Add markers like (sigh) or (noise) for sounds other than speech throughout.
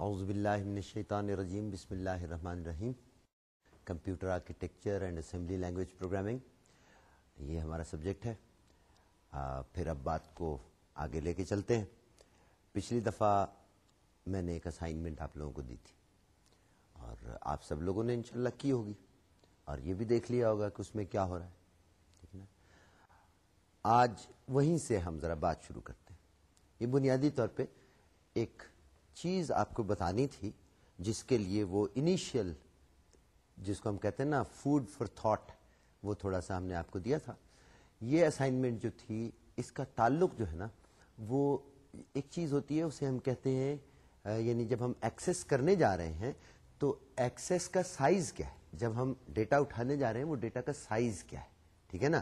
اعوذ باللہ من الشیطان الرجیم بسم اللہ الرحمن الرحیم۔ Computer architecture and assembly language programming یہ ہمارا سبجیکٹ ہے۔ آ, پھر اب بات کو آگے لے کے چلتے ہیں۔ پچھلی دفعہ میں نے ایک اسائنمنٹ آپ لوگوں کو دی تھی اور آپ سب لوگوں نے انشاءاللہ کی ہوگی اور یہ بھی دیکھ لیا ہوگا کہ اس میں کیا ہو رہا ہے۔ ٹھیک ہے نا؟ آج وہیں سے ہم ذرا بات شروع کرتے ہیں۔ یہ بنیادی طور پہ ایک چیز آپ کو بتانی تھی جس کے لیے وہ انیشیل جس کو ہم کہتے ہیں نا فوڈ فار تھاٹ وہ تھوڑا سا ہم نے آپ کو دیا تھا۔ یہ اسائنمنٹ جو تھی، اس کا تعلق جو ہے نا، وہ ایک چیز ہوتی ہے، اسے ہم کہتے ہیں یعنی جب ہم ایکسس کرنے جا رہے ہیں، تو ایکسس کا سائز کیا ہے؟ جب ہم ڈیٹا اٹھانے جا رہے ہیں، وہ ڈیٹا کا سائز کیا ہے؟ ٹھیک ہے نا؟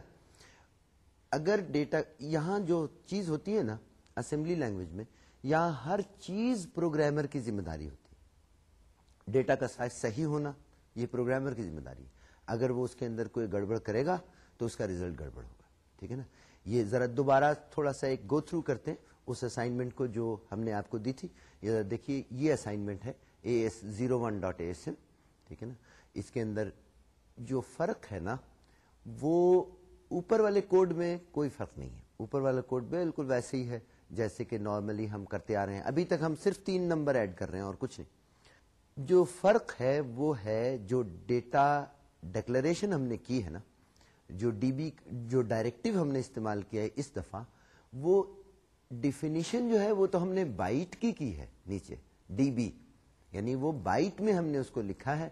اگر ڈیٹا یہاں جو چیز ہوتی ہے نا اسمبلی لینگویج میں یہاں ہر چیز پروگرامر کی ذمہ داری ہوتی ہے۔ ڈیٹا کا سائز صحیح ہونا، یہ پروگرامر کی ذمہ داری ہے۔ اگر وہ اس کے اندر کوئی گڑبڑ کرے گا تو اس کا ریزلٹ گڑبڑ ہوگا، ٹھیک ہے نا؟ یہ ذرا دوبارہ تھوڑا سا ایک گو تھرو کرتے ہیں۔ اس اسائنمنٹ کو جو ہم نے آپ کو دی تھی، یہ ذرا دیکھیے، یہ اسائنمنٹ ہے A S zero one dot A S M ٹھیک ہے نا؟ اس کے اندر جو فرق ہے نا، وہ اوپر والے کوڈ میں کوئی فرق نہیں ہے۔ اوپر والا کوڈ بالکل ویسے ہی ہے، جیسے کہ نارملی ہم کرتے آ رہے ہیں۔ ابھی تک ہم صرف تین نمبر ایڈ کر رہے ہیں اور کچھ نہیں۔ جو فرق ہے وہ ہے جو ڈیٹا ڈکلریشن ہم نے کی ہے نا، جو ڈی بی، جو ڈائریکٹو ہم نے استعمال کیا ہے اس دفعہ، وہ ڈیفینیشن جو ہے وہ تو ہم نے بائٹ کی کی ہے نیچے، ڈی بی۔ یعنی وہ بائٹ میں ہم نے اس کو لکھا ہے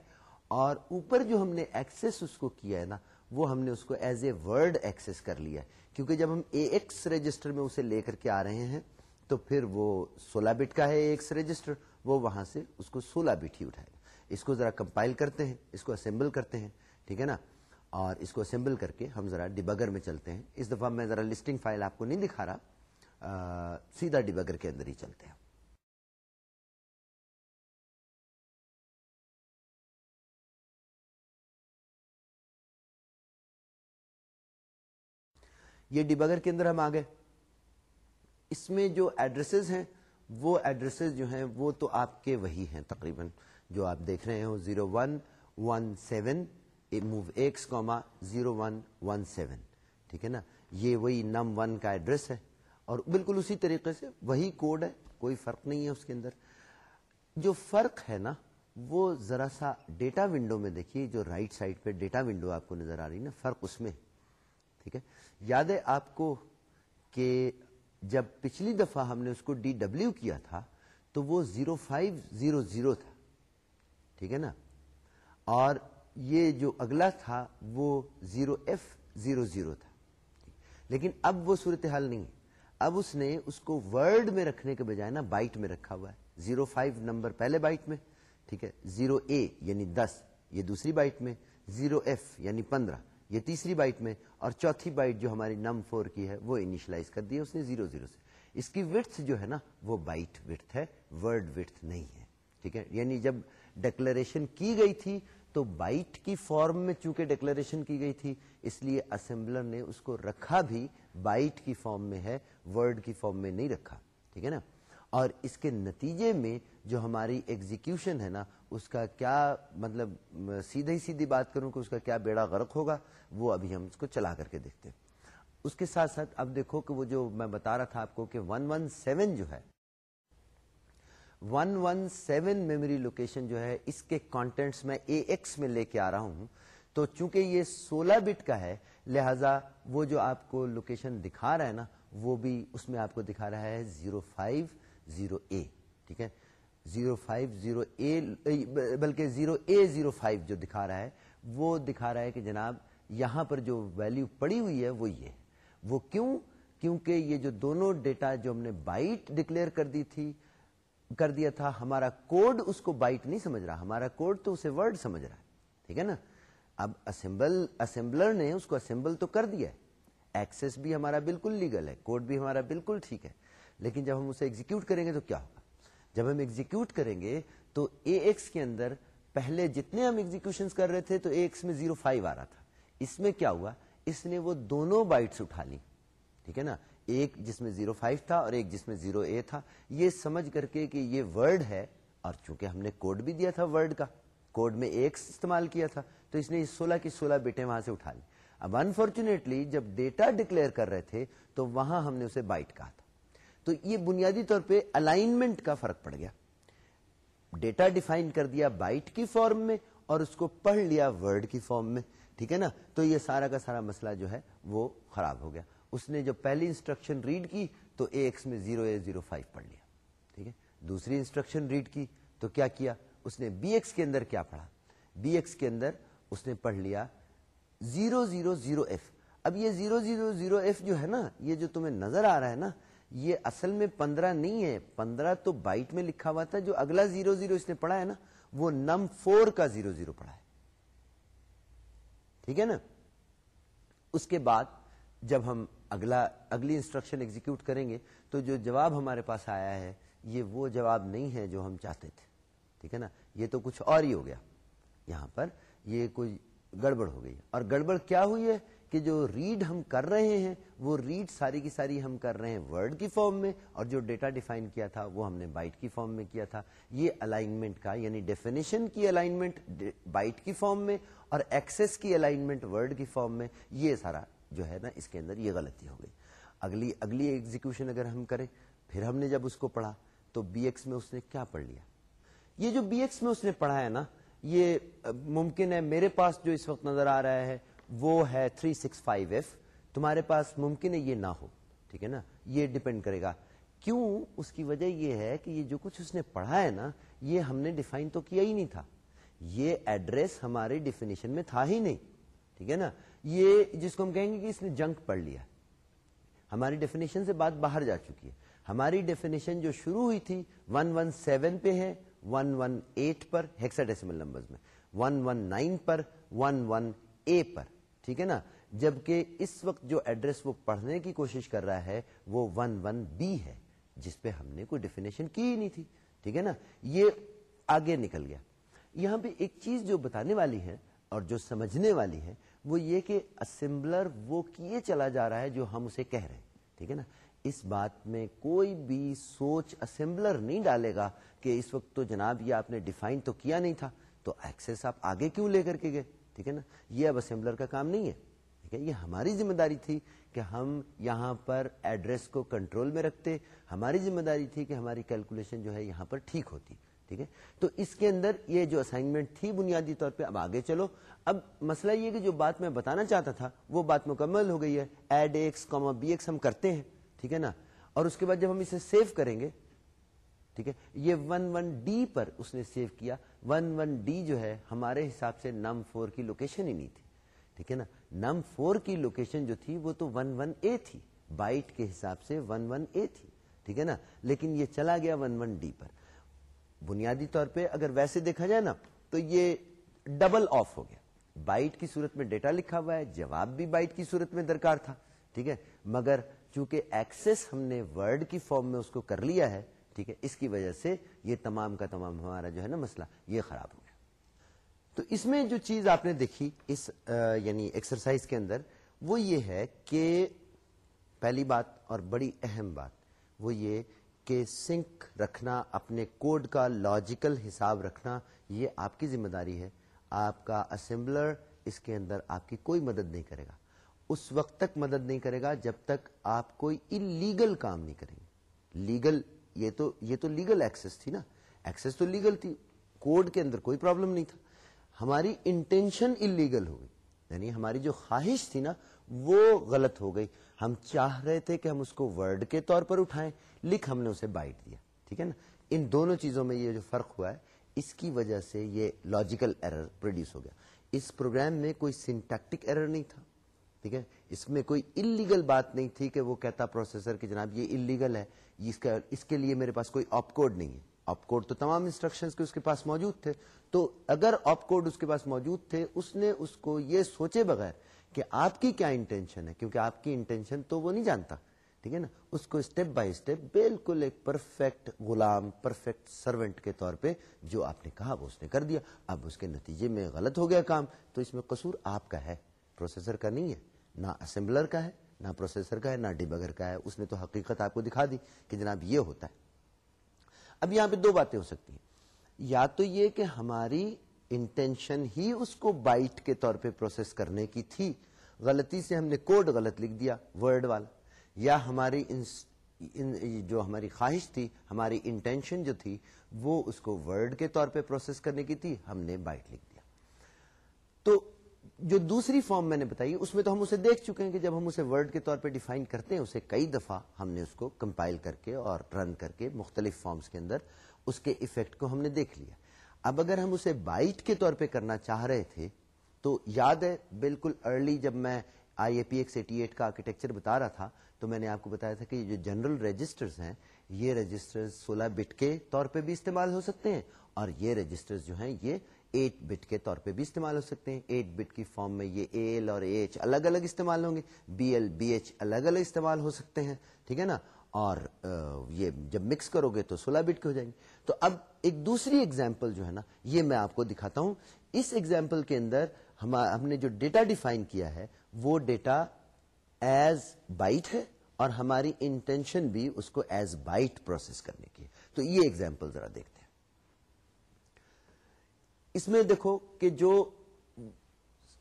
اور اوپر جو ہم نے ایکسس اس کو کیا ہے نا، وہ ہم نے اس کو ایز اے ورڈ ایکسس کر لیا ہے۔ کیونکہ جب ہم اے ایکس رجسٹر میں اسے لے کر کے آ رہے ہیں، تو پھر وہ سولہ بٹ کا ہے اے ایکس رجسٹر، وہ وہاں سے اس کو سولہ بٹ ہی اٹھائے۔ گا اس کو ذرا کمپائل کرتے ہیں، اس کو اسمبل کرتے ہیں، ٹھیک ہے نا؟ اور اس کو اسمبل کر کے ہم ذرا ڈیبگر میں چلتے ہیں۔ اس دفعہ میں ذرا لسٹنگ فائل آپ کو نہیں دکھا رہا سیدھا ڈیبگر کے اندر ہی چلتے ہیں۔ یہ ڈیبگر کے اندر ہم آ گئے اس میں جو ایڈریسز ہیں، وہ ایڈریسز جو ہیں، وہ تو آپ کے وہی ہیں تقریباً، جو آپ دیکھ رہے ہیں zero one one seven move X comma zero one one seven. ٹھیک ہے نا؟ یہ وہی نم ون کا ایڈریس ہے۔ اور بالکل اسی طریقے سے وہی کوڈ ہے، کوئی فرق نہیں ہے اس کے اندر۔ جو فرق ہے نا، وہ ذرا سا ڈیٹا ونڈو میں دیکھیے، جو رائٹ سائڈ پہ ڈیٹا ونڈو آپ کو نظر آ رہی ہے نا، فرق اس میں ٹھیک ہے؟ یاد ہے آپ کو کہ جب پچھلی دفعہ ہم نے اس کو ڈی ڈبلو کیا تھا تو وہ زیرو فائیو زیرو زیرو تھا، ٹھیک ہے نا؟ اور یہ جو اگلا تھا وہ زیرو ایف زیرو زیرو تھا، لیکن اب وہ صورتحال نہیں ہے۔ اب اس نے اس کو ورڈ میں رکھنے کے بجائے نا بائٹ میں رکھا ہوا ہے۔ زیرو فائیو نمبر پہلے بائٹ میں، ٹھیک ہے؟ زیرو اے یعنی دس، یہ دوسری بائٹ میں۔ زیرو ایف یعنی پندرہ۔ یہ تیسری بائٹ میں اور چوتھی بائٹ جو ہماری نم فور کی ہے، وہ انیشلائز کر دی اس نے زیرو زیرو سے۔ اس کی وٹھ جو ہے نا، وہ بائٹ وٹھ ہے ورڈ وٹھ نہیں ہے۔ ٹھیک ہے؟ یعنی جب ڈکلریشن کی گئی تھی تو بائٹ کی فارم میں چونکہ ڈکلریشن کی گئی تھی، اس لیے اسمبلر نے اس کو رکھا بھی بائٹ کی فارم میں ہے ورڈ کی فارم میں نہیں رکھا۔ ٹھیک ہے نا؟ اور اس کے نتیجے میں جو ہماری ایگزیکیوشن ہے نا، اس کا کیا مطلب سیدھی سیدھی بات کروں کہ اس کا کیا بیڑا غرق ہوگا، وہ ابھی ہم اس کو چلا کر کے دیکھتے ہیں۔ اس کے ساتھ ساتھ اب دیکھو کہ وہ جو میں بتا رہا تھا آپ کو کہ ون ون سیون جو ہے one one seven memory location جو ہے، اس کے کانٹینٹس میں اے ایکس میں لے کے آ رہا ہوں۔ تو چونکہ یہ سولہ بٹ کا ہے، لہذا وہ جو آپ کو لوکیشن دکھا رہا ہے نا، وہ بھی اس میں آپ کو دکھا رہا ہے زیرو فائیو۔ زیرو اے، ٹھیک ہے؟ زیرو فائیو، زیرو اے، بلکہ زیرو اے زیرو فائیو جو دکھا رہا ہے، وہ دکھا رہا ہے کہ جناب یہاں پر جو ویلو پڑی ہوئی ہے وہ یہ وہ کیوں؟ کیونکہ یہ جو دونوں ڈیٹا جو ہم نے بائٹ ڈکلیئر کر دی تھی، کر دیا تھا، ہمارا کوڈ اس کو بائٹ نہیں سمجھ رہا، ہمارا کوڈ تو اسے ورڈ سمجھ رہا ہے، ٹھیک ہے نا؟ اب اسمبل اسمبلر نے اس کو اسمبل تو کر دیا ہے۔ ایکسس بھی ہمارا بالکل لیگل ہے کوڈ بھی ہمارا بالکل ٹھیک ہے۔ لیکن جب ہم اسے ایگزیکیوٹ کریں گے تو کیا ہوگا؟ جب ہم ایگزیکیوٹ کریں گے تو اے ایکس کے اندر پہلے جتنے ہم ایگزیکشن کر رہے تھے تو اے ایکس میں زیرو فائیو آ رہا تھا۔ اس میں کیا ہوا؟ اس نے وہ دونوں بائٹس اٹھا لی ٹھیک ہے نا؟ ایک جس میں زیرو فائیو تھا اور ایک جس میں زیرو اے تھا۔ یہ سمجھ کر کے کہ یہ ورڈ ہے اور چونکہ ہم نے کوڈ بھی دیا تھا ورڈ کا کوڈ میں ایک استعمال کیا تھا، تو اس نے سولہ کی سولہ بیٹے وہاں سے اٹھا لی اب انفارچونیٹلی جب ڈیٹا ڈکلیئر کر رہے تھے تو وہاں ہم نے اسے بائٹ کہا تھا۔ تو یہ بنیادی طور پہ الائنمنٹ کا فرق پڑ گیا۔ ڈیٹا ڈیفائن کر دیا بائٹ کی فارم میں اور اس کو پڑھ لیا ورڈ کی فارم میں۔ ٹھیک ہے نا؟ تو یہ سارا کا سارا مسئلہ جو ہے وہ خراب ہو گیا۔ اس نے جو پہلی انسٹرکشن ریڈ کی تو اے ایکس میں زیرو اے زیرو فائیو پڑھ لیا۔ ٹھیک ہے؟ دوسری انسٹرکشن ریڈ کی تو کیا کیا؟ اس نے بی ایکس کے اندر کیا پڑھا؟ بی ایکس کے اندر اس نے پڑھ لیا زیرو زیرو زیرو ایف اب یہ زیرو زیرو زیرو ایف جو ہے نا، یہ جو تمہیں نظر آ رہا ہے نا یہ اصل میں پندرہ نہیں ہے، پندرہ تو بائٹ میں لکھا ہوا تھا، جو اگلا زیرو زیرو اس نے پڑھا ہے نا، وہ نم فور کا زیرو زیرو پڑھا ہے۔ ٹھیک ہے نا؟ اس کے بعد جب ہم اگلا، اگلی انسٹرکشن ایگزیکیوٹ کریں گے، تو جو جواب ہمارے پاس آیا ہے، یہ وہ جواب نہیں ہے جو ہم چاہتے تھے۔ ٹھیک ہے نا؟ یہ تو کچھ اور ہی ہو گیا۔ یہاں پر یہ کوئی گڑبڑ ہو گئی۔ اور گڑبڑ کیا ہوئی ہے؟ کہ جو ریڈ ہم کر رہے ہیں، وہ ریڈ ساری کی ساری ہم کر رہے ہیں ورڈ کی فارم میں، اور جو ڈیٹا ڈیفائن کیا تھا، وہ ہم نے بائٹ کی فارم میں کیا تھا۔ یہ الائنمنٹ کا یعنی ڈیفینیشن کی الائنمنٹ بائٹ کی فارم میں، اور ایکسس کی الائنمنٹ ورڈ کی فارم میں، یہ سارا جو ہے نا، اس کے اندر یہ غلطی ہو گئی۔ اگلی اگلی ایگزیکشن اگر ہم کریں، پھر ہم نے جب اس کو پڑھا، تو بی ایکس میں اس نے کیا پڑھ لیا؟ یہ جو بی ایکس میں اس نے پڑھا ہے نا، یہ ممکن ہے میرے پاس جو اس وقت نظر آ رہا ہے وہ ہے 365 ایف تمہارے پاس ممکن ہے یہ نہ ہو، ٹھیک ہے نا؟ یہ ڈپینڈ کرے گا۔ کیوں؟ اس کی وجہ یہ ہے کہ یہ جو کچھ اس نے پڑھا ہے نا، یہ ہم نے ڈیفائن تو کیا ہی نہیں تھا۔ یہ ایڈریس ہماری ڈیفینیشن میں تھا ہی نہیں، ٹھیک ہے نا؟ یہ جس کو ہم کہیں گے کہ اس نے جنک پڑھ لیا۔ ہماری ڈیفینیشن سے بات باہر جا چکی ہے۔ ہماری ڈیفینیشن جو شروع ہوئی تھی ون ون سیون پہ ہے ون ون ایٹ پر ہیکسا ڈیسیمل نمبر میں۔ ون ون نائن پر ون ون اے پر۔ ٹھیک ہے نا؟ جبکہ اس وقت جو ایڈریس وہ پڑھنے کی کوشش کر رہا ہے، وہ ون ون بی ہے، جس پہ ہم نے کوئی ڈیفینیشن کی ہی نہیں تھی، ٹھیک ہے نا؟ یہ آگے نکل گیا۔ یہاں پہ ایک چیز جو بتانے والی ہے اور جو سمجھنے والی ہے، وہ یہ کہ اسمبلر وہ کیے چلا جا رہا ہے جو ہم اسے کہہ رہے ہیں، ٹھیک ہے نا؟ اس بات میں کوئی بھی سوچ اسمبلر نہیں ڈالے گا کہ اس وقت تو جناب یہ آپ نے ڈیفائن تو کیا نہیں تھا، تو ایکسس آپ آگے کیوں لے کر کے گئے؟ ٹھیک ہے نا؟ یہ اب اسمبلر کا کام نہیں ہے۔ ٹھیک ہے، یہ ہماری ذمہ داری تھی کہ ہم یہاں پر ایڈریس کو کنٹرول میں رکھتے۔ ہماری ذمہ داری تھی کہ ہماری کیلکولیشن جو ہے یہاں پر ٹھیک ہوتی۔ ٹھیک ہے؟ تو اس کے اندر یہ جو اسائنمنٹ تھی بنیادی طور پہ، اب آگے چلو۔ اب مسئلہ یہ کہ جو بات میں بتانا چاہتا تھا، وہ بات مکمل ہو گئی ہے۔ Add X comma B X ہم کرتے ہیں۔ ٹھیک ہے نا؟ اور اس کے بعد جب ہم اسے سیو کریں گے ٹھیک ہے؟ یہ ون ون ڈی پر اس نے سیو کیا۔ ون ون ڈی جو ہے، ہمارے حساب سے نم فور کی لوکیشن ہی نہیں تھی۔ ٹھیک ہے نا؟ نم فور کی لوکیشن جو تھی، وہ تو ون ون اے تھی۔ بائٹ کے حساب سے ون ون اے تھی۔ ٹھیک ہے نا؟ لیکن یہ چلا گیا ون ون ڈی پر۔ بنیادی طور پہ اگر ویسے دیکھا جائے نا، تو یہ ڈبل آف ہو گیا۔ بائٹ کی صورت میں ڈیٹا لکھا ہوا ہے، جواب بھی بائٹ کی صورت میں درکار تھا۔ ٹھیک ہے؟ مگر چونکہ ایکسس ہم نے ورڈ کی فارم میں اس کو کر لیا ہے ٹھیک ہے؟ اس کی وجہ سے یہ تمام کا تمام ہمارا جو ہے نا مسئلہ یہ خراب ہو گیا۔ تو اس میں جو چیز آپ نے دیکھی اس یعنی ایکسرسائز کے اندر، وہ یہ ہے کہ پہلی بات اور بڑی اہم بات، وہ یہ کہ سنک رکھنا، اپنے کوڈ کا لاجیکل حساب رکھنا، یہ آپ کی ذمہ داری ہے۔ آپ کا اسمبلر اس کے اندر آپ کی کوئی مدد نہیں کرے گا۔ اس وقت تک مدد نہیں کرے گا جب تک آپ کوئی انلیگل کام نہیں کریں گے۔ لیگل یہ تو یہ تو لیگل ایکسس تھی نا۔ ایکسس تو لیگل تھی۔ کوڈ کے اندر کوئی پرابلم نہیں تھا۔ ہماری انٹینشن انلیگل ہو گئی۔ یعنی ہماری جو خواہش تھی نا، وہ غلط ہو گئی۔ ہم چاہ رہے تھے کہ ہم اس کو ورڈ کے طور پر اٹھائیں۔ لکھ ہم نے اسے بائٹ دیا۔ ٹھیک ہے نا؟ ان دونوں چیزوں میں یہ جو فرق ہوا ہے، اس کی وجہ سے یہ لاجیکل ایرر پروڈیوس ہو گیا۔ اس پروگرام میں کوئی سنٹیکٹک ایرر نہیں تھا۔ ٹھیک ہے؟ اس میں کوئی انلیگل بات نہیں تھی کہ وہ کہتا پروسیسر کہ جناب یہ انلیگل ہے۔ اس کا اس کے لیے میرے پاس کوئی آپ کوڈ نہیں ہے۔ آپ کوڈ تو تمام انسٹرکشن کے اس کے پاس موجود تھے۔ تو اگر آپ کوڈ اس کے پاس موجود تھے، اس نے اس کو یہ سوچے بغیر کہ آپ کی کیا انٹینشن ہے، کیونکہ آپ کی انٹینشن تو وہ نہیں جانتا۔ ٹھیک ہے نا؟ اس کو اسٹیپ بائی اسٹیپ بالکل ایک پرفیکٹ غلام پرفیکٹ سروینٹ کے طور پہ جو آپ نے کہا، وہ اس نے کر دیا۔ اب اس کے نتیجے میں غلط ہو گیا کام۔ تو اس میں قصور آپ کا ہے۔ پروسیسر کا نہیں ہے، نہ اسمبلر کا ہے۔ نہ پروسیسر کا ہے، نہ ڈیبگر کا ہے۔ اس نے تو حقیقت آپ کو دکھا دی کہ جناب یہ ہوتا ہے۔ اب یہاں پہ دو باتیں ہو سکتی ہیں۔ یا تو یہ کہ ہماری انٹینشن ہی اس کو بائٹ کے طور پہ پروسیس کرنے کی تھی۔ غلطی سے ہم نے کوڈ غلط لکھ دیا، ورڈ والا۔ یا ہماری جو ہماری خواہش تھی، ہماری انٹینشن جو تھی، وہ اس کو ورڈ کے طور پہ پروسیس کرنے کی تھی۔ ہم نے بائٹ لکھ دیا جو دوسری فارم میں نے بتائی، اس میں تو ہم اسے دیکھ چکے ہیں کہ جب ہم اسے ورڈ کے طور پہ ڈیفائن کرتے ہیں، اسے کئی دفعہ ہم نے اس کو کمپائل کر کے اور رن کر کے مختلف فارمز کے اندر اس کے افیکٹ کو ہم نے دیکھ لیا۔ اب اگر ہم اسے بائٹ کے طور پہ کرنا چاہ رہے تھے، تو یاد ہے، بالکل ارلی جب میں I A P X eighty eight کا آرکیٹیکچر بتا رہا تھا، تو میں نے آپ کو بتایا تھا کہ یہ جو جنرل رجسٹرز ہیں، یہ رجسٹر سولہ بٹ کے طور پہ بھی استعمال ہو سکتے ہیں اور یہ رجسٹر جو ہیں، یہ ایٹ بٹ کے طور پہ بھی استعمال ہو سکتے ہیں۔ ایٹ بٹ کی فارم میں یہ اے ایل اور ایچ الگ الگ استعمال ہوں گے۔ بی ایل، بی ایچ الگ الگ استعمال ہو سکتے ہیں، ٹھیک ہے نا؟ اور یہ جب مکس کرو گے تو سولہ بٹ کے ہو جائیں گے۔ تو اب ایک دوسری ایگزامپل جو ہے نا، یہ میں آپ کو دکھاتا ہوں۔ اس ایگزامپل کے اندر ہم نے جو ڈیٹا ڈیفائن کیا ہے، وہ ڈیٹا ایز بائٹ ہے اور ہماری انٹینشن بھی اس کو ایز بائٹ پروسیس کرنے کی تو یہ ایگزامپل ذرا دیکھتے اس میں دیکھو کہ جو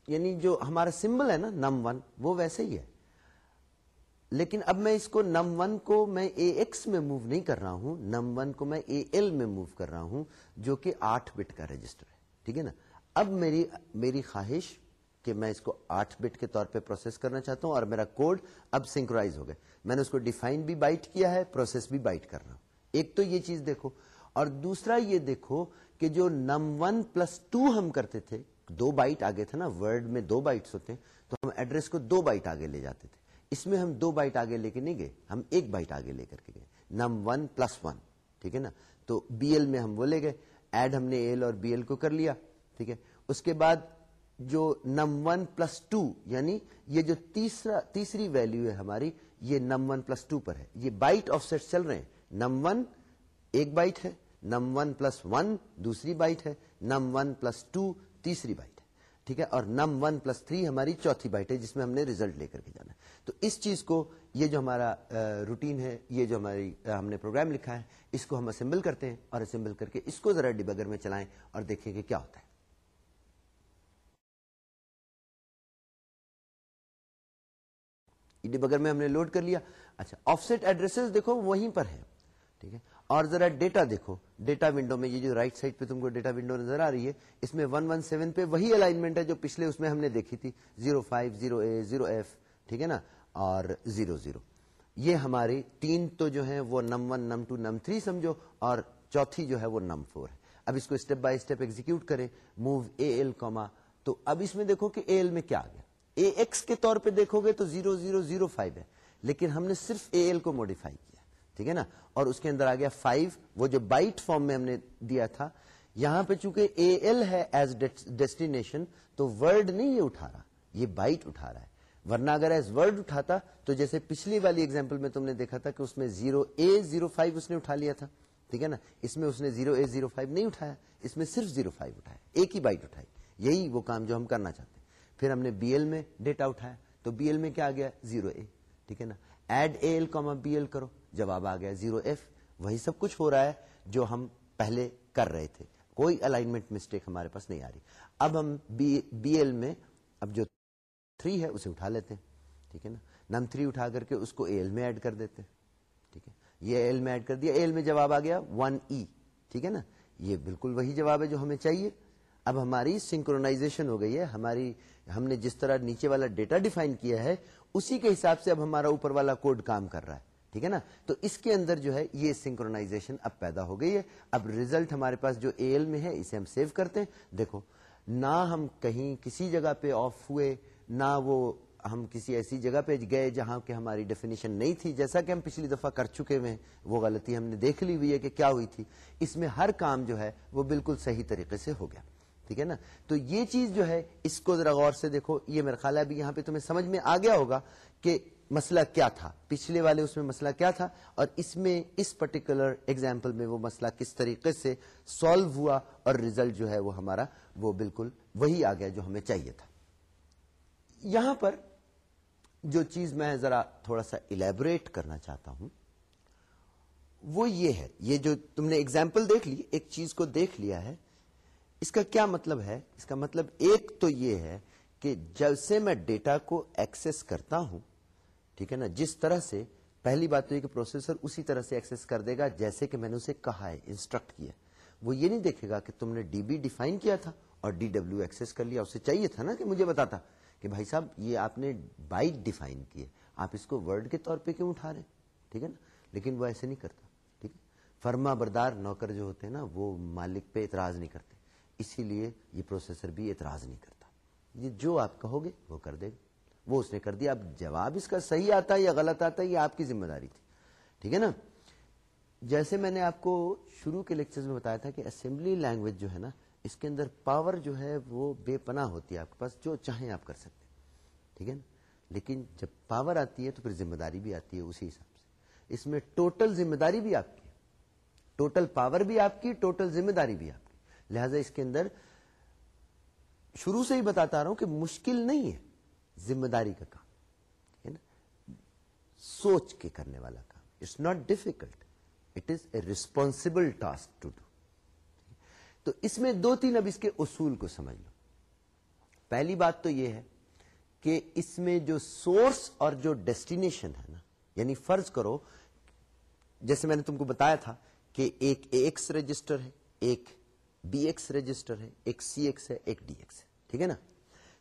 یعنی جو ہمارا سمبل ہے نا، نم ون، وہ ویسے ہی ہے۔ لیکن اب میں اس کو نم ون کو میں اے ایکس میں موو نہیں کر رہا ہوں، نم ون کو میں اے ایل میں موو کر رہا ہوں، جو کہ آٹھ بٹ کا رجسٹر ہے۔ ٹھیک ہے نا؟ اب میری میری خواہش کہ میں اس کو آٹھ بٹ کے طور پہ پروسیس کرنا چاہتا ہوں اور میرا کوڈ اب سنکرائز ہو گیا۔ میں نے اس کو ڈیفائن بھی بائٹ کیا ہے پروسیس بھی بائٹ کر رہا ہوں۔ ایک تو یہ چیز دیکھو اور دوسرا یہ دیکھو کہ جو نم ون پلس ٹو ہم کرتے تھے، دو بائٹ آگے تھا نا، ورڈ میں دو بائٹس ہوتے ہیں، تو ہم ایڈریس کو دو بائٹ آگے لے جاتے تھے۔ اس میں ہم دو بائٹ آگے لے کے نہیں گئے، ہم ایک بائٹ آگے لے کر کے گئے۔ نم ون پلس ون، ٹھیک ہے نا؟ تو بی ایل میں ہم وہ لے گئے۔ ایڈ ہم نے ایل اور بی ایل کو کر لیا، ٹھیک ہے۔ اس کے بعد جو نم ون پلس ٹو یعنی یہ جو تیسرا، تیسری ویلو ہے ہماری، یہ نم ون پلس ٹو پر ہے۔ یہ بائٹ آف سیٹ چل رہے ہیں۔ نم ون ایک بائٹ ہے نم ون پلس ون دوسری بائٹ ہے، نم ون پلس ٹو تیسری بائٹ ہے، ٹھیک ہے؟ اور نم ون پلس تھری ہماری چوتھی بائٹ ہے، جس میں ہم نے ریزلٹ لے کر کے جانا ہے۔ تو اس چیز کو، یہ جو ہمارا روٹین ہے، یہ جو ہماری ہم نے پروگرام لکھا ہے، اس کو ہم اسمبل کرتے ہیں اور اسمبل کر کے اس کو ذرا ڈیبگر میں چلائیں اور دیکھیں کہ کیا ہوتا ہے۔ ڈیبگر میں ہم نے لوڈ کر لیا۔ اچھا آف سیٹ ایڈریس دیکھو، وہیں پر ہے ٹھیک ہے؟ اور ذرا ڈیٹا دیکھو۔ ڈیٹا ونڈو میں یہ جو رائٹ سائڈ پہ تم کو ڈیٹا ونڈو نظر آ رہی ہے، اس میں ون ون سیون پہ وہی الائنمنٹ ہے جو پچھلے اس میں ہم نے دیکھی تھی۔ Zero five zero A zero F ٹھیک ہے نا؟ اور زیرو زیرو یہ ہماری تین تو جو ہے وہ نم ون نم ٹو نم تھری سمجھو، اور چوتھی جو ہے وہ نم فور ہے۔ اب اس کو اسٹیپ بائی اسٹیپ ایگزیکیوٹ کریں۔ موو اے ایل کوما تو اب اس میں دیکھو کہ اے ایل میں کیا آ گیا۔ اے ایکس کے طور پہ دیکھو گے تو زیرو زیرو زیرو فائیو ہے۔ لیکن ہم نے صرف اے ایل کو موڈیفائی کیا۔ ٹھیک ہے نا؟ اور اس کے اندر آ گیا فائیو وہ جو بائٹ فارم میں ہم نے دیا تھا، یہاں پہ چونکہ اے ایل ہے ایز ڈیسٹینیشن تو ورڈ نہیں یہ اٹھا رہا، یہ بائٹ اٹھا رہا ہے۔ ورنہ اگر ایز ورڈ اٹھاتا، تو جیسے پچھلی والی ایگزامپل میں تم نے دیکھا تھا کہ اس میں زیرو اے زیرو فائیو اس نے اٹھا لیا تھا، ٹھیک ہے نا؟ اس میں اس نے زیرو اے زیرو فائیو نہیں اٹھایا، اس میں صرف زیرو فائیو اٹھایا، ایک ہی بائٹ اٹھائی۔ یہی وہ کام جو ہم کرنا چاہتے ہیں۔ پھر ہم نے بی ایل میں ڈیٹا اٹھایا، تو بی ایل میں کیا آ گیا؟ زیرو اے ٹھیک ہے نا؟ Add A L comma B L کرو۔ جواب آ گیا زیرو ایف۔ وہی سب کچھ ہو رہا ہے جو ہم پہلے کر رہے تھے۔ کوئی الائنمنٹ مسٹیک ہمارے پاس نہیں آ رہی۔ اب ہم بی ایل میں اب جو تھری ہے اسے اٹھا لیتے ہیں۔ ٹھیک ہے نا؟ نم تھری اٹھا کر کے اس کو ایل میں ایڈ کر دیتے ہیں۔ ٹھیک ہے؟ یہ ایل میں ایڈ کر دیا۔ ایل میں جواب آ گیا ون ای e۔ ٹھیک ہے نا؟ یہ بالکل وہی جواب ہے جو ہمیں چاہیے۔ اب ہماری سنکرونائزیشن ہو گئی ہے۔ ہماری ہم نے جس طرح نیچے والا ڈیٹا ڈیفائن کیا ہے، اسی کے حساب سے اب ہمارا اوپر والا کوڈ کام کر رہا ہے۔ ٹھیک ہے نا؟ تو اس کے اندر جو ہے یہ سنکرونائزیشن اب پیدا ہو گئی ہے۔ اب ریزلٹ ہمارے پاس جو اے ایل میں ہے، اسے ہم سیو کرتے ہیں۔ دیکھو، نہ ہم کہیں کسی جگہ پہ آف ہوئے، نہ وہ ہم کسی ایسی جگہ پہ گئے جہاں کہ ہماری ڈیفینیشن نہیں تھی، جیسا کہ ہم پچھلی دفعہ کر چکے ہوئے وہ غلطی ہم نے دیکھ لی ہوئی ہے کہ کیا ہوئی تھی۔ اس میں ہر کام جو ہے وہ بالکل صحیح طریقے سے ہو گیا۔ ٹھیک ہے نا؟ تو یہ چیز جو ہے، اس کو ذرا غور سے دیکھو۔ یہ میرا خیال ہے، ابھی یہاں پہ تمہیں سمجھ میں آ گیا ہوگا کہ مسئلہ کیا تھا؟ پچھلے والے اس میں مسئلہ کیا تھا؟ اور اس میں، اس پرٹیکولر ایگزامپل میں وہ مسئلہ کس طریقے سے سالو ہوا اور ریزلٹ جو ہے وہ ہمارا، وہ بالکل وہی آ گیا جو ہمیں چاہیے تھا۔ یہاں پر جو چیز میں ذرا تھوڑا سا الیبوریٹ کرنا چاہتا ہوں، وہ یہ ہے، یہ جو تم نے اگزامپل دیکھ لی، ایک چیز کو دیکھ لیا ہے، اس کا کیا مطلب ہے؟ اس کا مطلب ایک تو یہ ہے کہ جب سے میں ڈیٹا کو ایکسس کرتا ہوں ٹھیک ہے نا؟ جس طرح سے پہلی بات تو یہ کہ پروسیسر اسی طرح سے ایکسس کر دے گا جیسے کہ میں نے اسے کہا ہے، انسٹرکٹ کیا وہ یہ نہیں دیکھے گا کہ تم نے ڈی بی ڈیفائن کیا تھا اور ڈی ڈبلو ایکسس کر لیا۔ اسے چاہیے تھا نا کہ مجھے بتاتا کہ بھائی صاحب، یہ آپ نے بائٹ ڈیفائن کیے آپ اس کو ورڈ کے طور پہ کیوں اٹھا رہے ٹھیک ہے نا؟ لیکن وہ ایسے نہیں کرتا، ٹھیک ہے؟ فرما بردار نوکر جو ہوتے ہیں نا، وہ مالک پہ اعتراض نہیں کرتے۔ اسی لیے یہ پروسیسر بھی اعتراض نہیں کرتا۔ یہ جو آپ کہو گے وہ کر دے گا۔ وہ اس نے کر دیا۔ اب جواب اس کا صحیح آتا ہے یا غلط آتا ہے یہ آپ کی ذمہ داری تھی۔ ٹھیک ہے نا؟ جیسے میں نے آپ کو شروع کے لیکچر میں بتایا تھا کہ اسمبلی لینگویج جو ہے نا، اس کے اندر پاور جو ہے وہ بے پناہ ہوتی ہے آپ کے پاس، جو چاہیں آپ کر سکتے ٹھیک ہے نا؟ لیکن جب پاور آتی ہے تو پھر ذمہ داری بھی آتی ہے اسی حساب سے۔ اس میں ٹوٹل ذمہ داری بھی آپ کی ٹوٹل پاور بھی آپ کی ٹوٹل ذمہ داری بھی آپ کی۔ لہذا اس کے اندر شروع سے ہی بتاتا رہا ہوں کہ مشکل نہیں ہے۔ ذمہ داری کا کام، ہے نا؟ سوچ کے کرنے والا کام۔ It's not difficult it is a responsible task to do تو اس میں دو تین اب اس کے اصول کو سمجھ لو۔ پہلی بات تو یہ ہے کہ اس میں جو سورس اور جو ڈیسٹینیشن ہے نا یعنی فرض کرو، جیسے میں نے تم کو بتایا تھا کہ ایک اے ایکس رجسٹر ہے، ایک بی ایکس رجسٹر ہے، ایک سی ایکس ہے، ایک ڈی ایکس ہے، ٹھیک ہے نا؟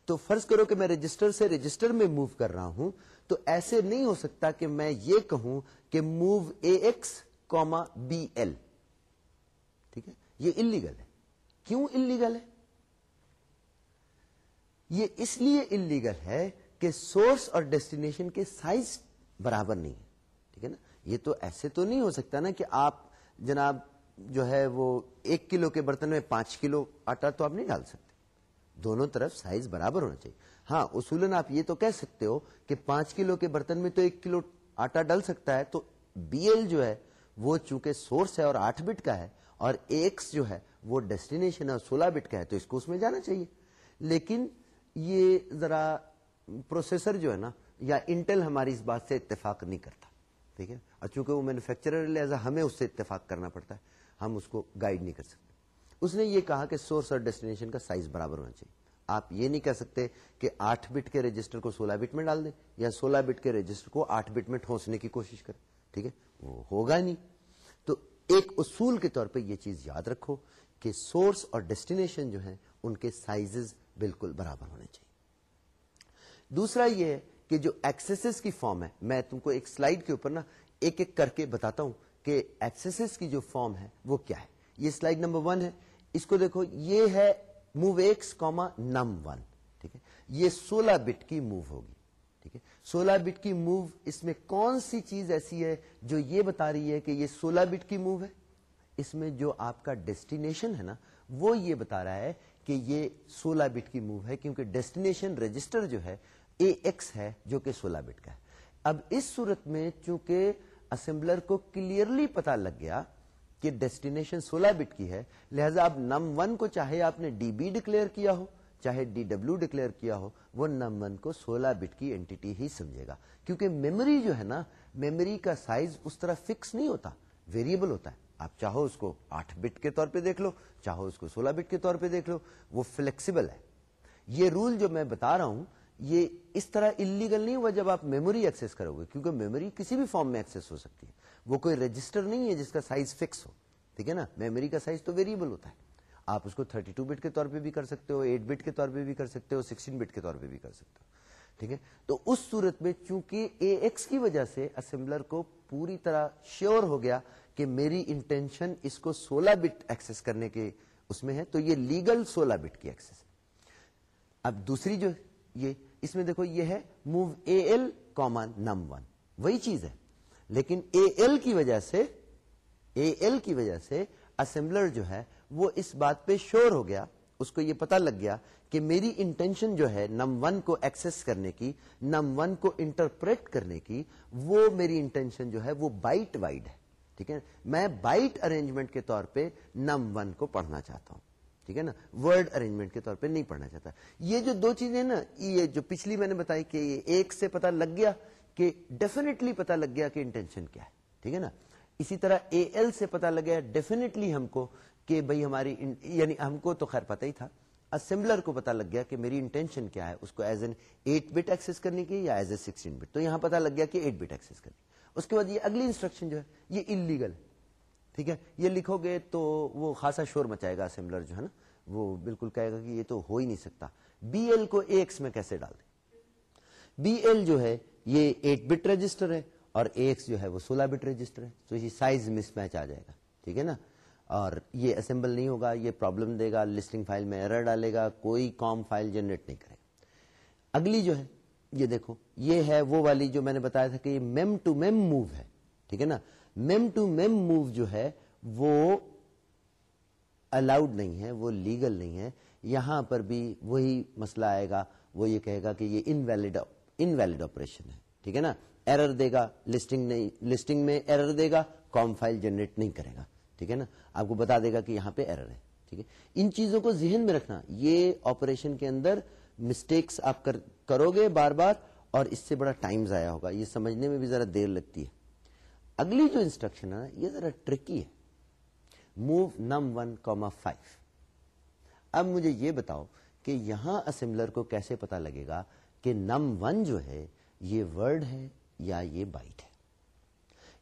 تو فرض کرو کہ میں رجسٹر سے رجسٹر میں موو کر رہا ہوں، تو ایسے نہیں ہو سکتا کہ میں یہ کہوں کہ move A X comma B L. ٹھیک ہے؟ یہ انلیگل ہے۔ کیوں انلیگل ہے؟ یہ اس لیے انلیگل ہے کہ سورس اور ڈیسٹینیشن کے سائز برابر نہیں ہے ٹھیک ہے نا؟ یہ تو ایسے تو نہیں ہو سکتا نا کہ آپ جناب جو ہے وہ ایک کلو کے برتن میں پانچ کلو آٹا تو آپ نہیں ڈال سکتے۔ دونوں طرف سائز برابر ہونا چاہیے۔ ہاں اصولن آپ یہ تو کہہ سکتے ہو کہ پانچ کلو کے برتن میں تو ایک کلو آٹا ڈل سکتا ہے، تو بی ایل جو ہے، وہ چونکہ سورس ہے اور آٹھ بٹ کا ہے، اور ایکس جو ہے، وہ ڈیسٹینیشن ہے سولہ بٹ کا ہے، تو اس کو اس میں جانا چاہیے۔ لیکن یہ ذرا پروسیسر جو ہے نا، یا انٹل ہماری اس بات سے اتفاق نہیں کرتا، ٹھیک ہے؟ اور چونکہ وہ مینوفیکچرر لہٰذا ہمیں اس سے اتفاق کرنا پڑتا ہے۔ ہم اس کو گائیڈ نہیں کر سکتے۔ اس نے یہ کہا کہ سورس اور ڈیسٹینیشن کا سائز برابر ہونا چاہیے۔ آپ یہ نہیں کہہ سکتے کہ آٹھ بٹ کے رجسٹر کو سولہ بٹ میں ڈال دیں یا سولہ بٹ کے رجسٹر کو آٹھ بٹ میں ٹھونسنے کی کوشش کریں۔ ٹھیک ہے؟ وہ ہوگا نہیں۔ تو ایک اصول کے طور پہ یہ چیز یاد رکھو کہ سورس اور ڈیسٹینیشن جو ہیں، ان کے سائزز بالکل برابر ہونے چاہیے۔ دوسرا یہ ہے کہ جو ایکسیس کی فارم ہے، میں تم کو ایک سلائڈ کے اوپر نا ایک ایک کر کے بتاتا ہوں کہ ایکسیس کی جو فارم ہے، وہ کیا ہے۔ یہ سلائڈ نمبر ون ہے۔ اس کو دیکھو، یہ ہے move X comma num one ٹھیک ہے؟ یہ سولہ بٹ کی موو ہوگی، ٹھیک ہے؟ سولہ بٹ کی موو اس میں کون سی چیز ایسی ہے جو یہ بتا رہی ہے کہ یہ سولہ بٹ کی موو ہے؟ اس میں جو آپ کا ڈیسٹینیشن ہے نا، وہ یہ بتا رہا ہے کہ یہ سولہ بٹ کی موو ہے، کیونکہ ڈیسٹینیشن رجسٹر جو ہے اے ایکس ہے جو کہ سولہ بٹ کا ہے۔ اب اس صورت میں چونکہ اسمبلر کو کلیئرلی پتا لگ گیا کہ ڈیسٹینیشن سولہ بٹ کی ہے، لہذا اب نم ون کو چاہے آپ نے ڈی بی ڈکلیئر کیا ہو، چاہے ڈی ڈبلو ڈکلیئر کیا ہو، وہ نم ون کو سولہ بٹ کی اینٹی ہی سمجھے گا۔ کیونکہ میموری جو ہے نا، میموری کا سائز اس طرح فکس نہیں ہوتا، ویریبل ہوتا ہے۔ آپ چاہو اس کو آٹھ بٹ کے طور پہ دیکھ لو، چاہو اس کو سولہ بٹ کے طور پہ دیکھ لو، وہ فلیکسیبل ہے۔ یہ رول جو میں بتا رہا ہوں، یہ اس طرح انلیگل نہیں ہوا جب آپ میموری ایکسس کرو گے، کیونکہ میموری کسی بھی فارم میں ایکسس ہو سکتی ہے۔ وہ کوئی رجسٹر نہیں ہے جس کا سائز فکس ہو، ٹھیک ہے نا؟ میموری کا سائز تو ویریبل ہوتا ہے۔ آپ اس کو 32 بٹ کے طور پہ بھی کر سکتے ہو 8 بٹ کے طور پہ بھی کر سکتے ہو 16 بٹ کے طور پہ بھی کر سکتے ہو، ٹھیک ہے؟ تو اس صورت میں چونکہ اے ایکس کی وجہ سے اسمبلر کو پوری طرح شیور ہو گیا کہ میری انٹینشن اس کو 16 بٹ ایکسس کرنے کے اس میں ہے، تو یہ لیگل 16 بٹ کی ایکسس اب دوسری جو یہ، اس میں دیکھو یہ ہے move A L comma num one وہی چیز ہے۔ لیکن اے ایل کی وجہ سے، اے ایل کی وجہ سے اسمبلر جو ہے، وہ اس بات پہ شور ہو گیا، اس کو یہ پتا لگ گیا کہ میری انٹینشن جو ہے نم ون کو ایکسس کرنے کی نم ون کو انٹرپریٹ کرنے کی، وہ میری انٹینشن جو ہے، وہ بائٹ وائڈ ہے، ٹھیک ہے؟ میں بائٹ ارینجمنٹ کے طور پہ نم ون کو پڑھنا چاہتا ہوں، ٹھیک ہے نا؟ ورڈ ارینجمنٹ کے طور پہ نہیں پڑھنا چاہتا۔ یہ جو دو چیزیں نا، یہ جو پچھلی میں نے بتائی کہ ایک سے پتا لگ گیا کہ ڈیفینیٹلی پتا لگ گیا کہ انٹینشن کیا ہے، ٹھیک ہے نا؟ اسی طرح اے ایل سے پتا لگا ڈیفینیٹلی ہم کو کہ بھائی ہماری یعنی ہم کو تو خیر پتہ ہی تھا۔ اسمبلر کو پتا لگ گیا کہ میری انٹینشن کیا ہے، اس کو as an eight bit access کرنے کی یا ایز اے سکسٹین بٹ تو یہاں پتا لگ گیا کہ ایٹ بٹ ایکسس کرنی۔ اس کے بعد یہ اگلی انسٹرکشن جو ہے، یہ انلیگل ہے۔ ٹھیک ہے؟ یہ لکھو گے تو وہ خاصا شور مچائے گا اسمبلر جو ہے نا، وہ بالکل کہے گا کہ یہ تو ہو ہی نہیں سکتا۔ بی ایل کو ایکس میں کیسے ڈال دیں؟ بی ایل جو ہے یہ ایٹ بٹ رجسٹر ہے اور ایکس جو ہے وہ سولہ بٹ رجسٹر ہے۔ تو یہ سائز مس میچ آ جائے گا، ٹھیک ہے نا؟ اور یہ اسمبل نہیں ہوگا، یہ پرابلم دے گا لسٹنگ فائل میں ایرر ڈالے گا، کوئی کام فائل جنریٹ نہیں کرے اگلی جو ہے، یہ دیکھو، یہ ہے وہ والی جو میں نے بتایا تھا کہ یہ میم ٹو میم موو ہے، ٹھیک ہے نا؟ میم ٹو میم موو جو ہے، وہ الاؤڈ نہیں ہے، وہ لیگل نہیں ہے۔ یہاں پر بھی وہی مسئلہ آئے گا، وہ یہ کہے گا کہ یہ انویلڈ انویلڈ آپریشن ہے ٹھیک ہے نا ایرر دے گا لسٹنگ نہیں لسٹنگ میں ایرر دے گا کام فائل جنریٹ نہیں کرے گا ٹھیک ہے نا آپ کو بتا دے گا کہ یہاں پہ ایرر ہے ٹھیک ہے ان چیزوں کو ذہن میں رکھنا یہ آپریشن کے اندر مسٹیکس آپ کرو گے بار بار اور اس سے بڑا ٹائم ضائع ہوگا یہ سمجھنے میں بھی ذرا دیر لگتی ہے اگلی جو انسٹرکشن ہے یہ ذرا ٹرکی ہے موو نم ون کوما فائیو اب مجھے یہ بتاؤ کہ یہاں اسمبلر کو کیسے پتا لگے گا کہ نم ون جو ہے، یہ ورڈ ہے یا یہ بائٹ ہے۔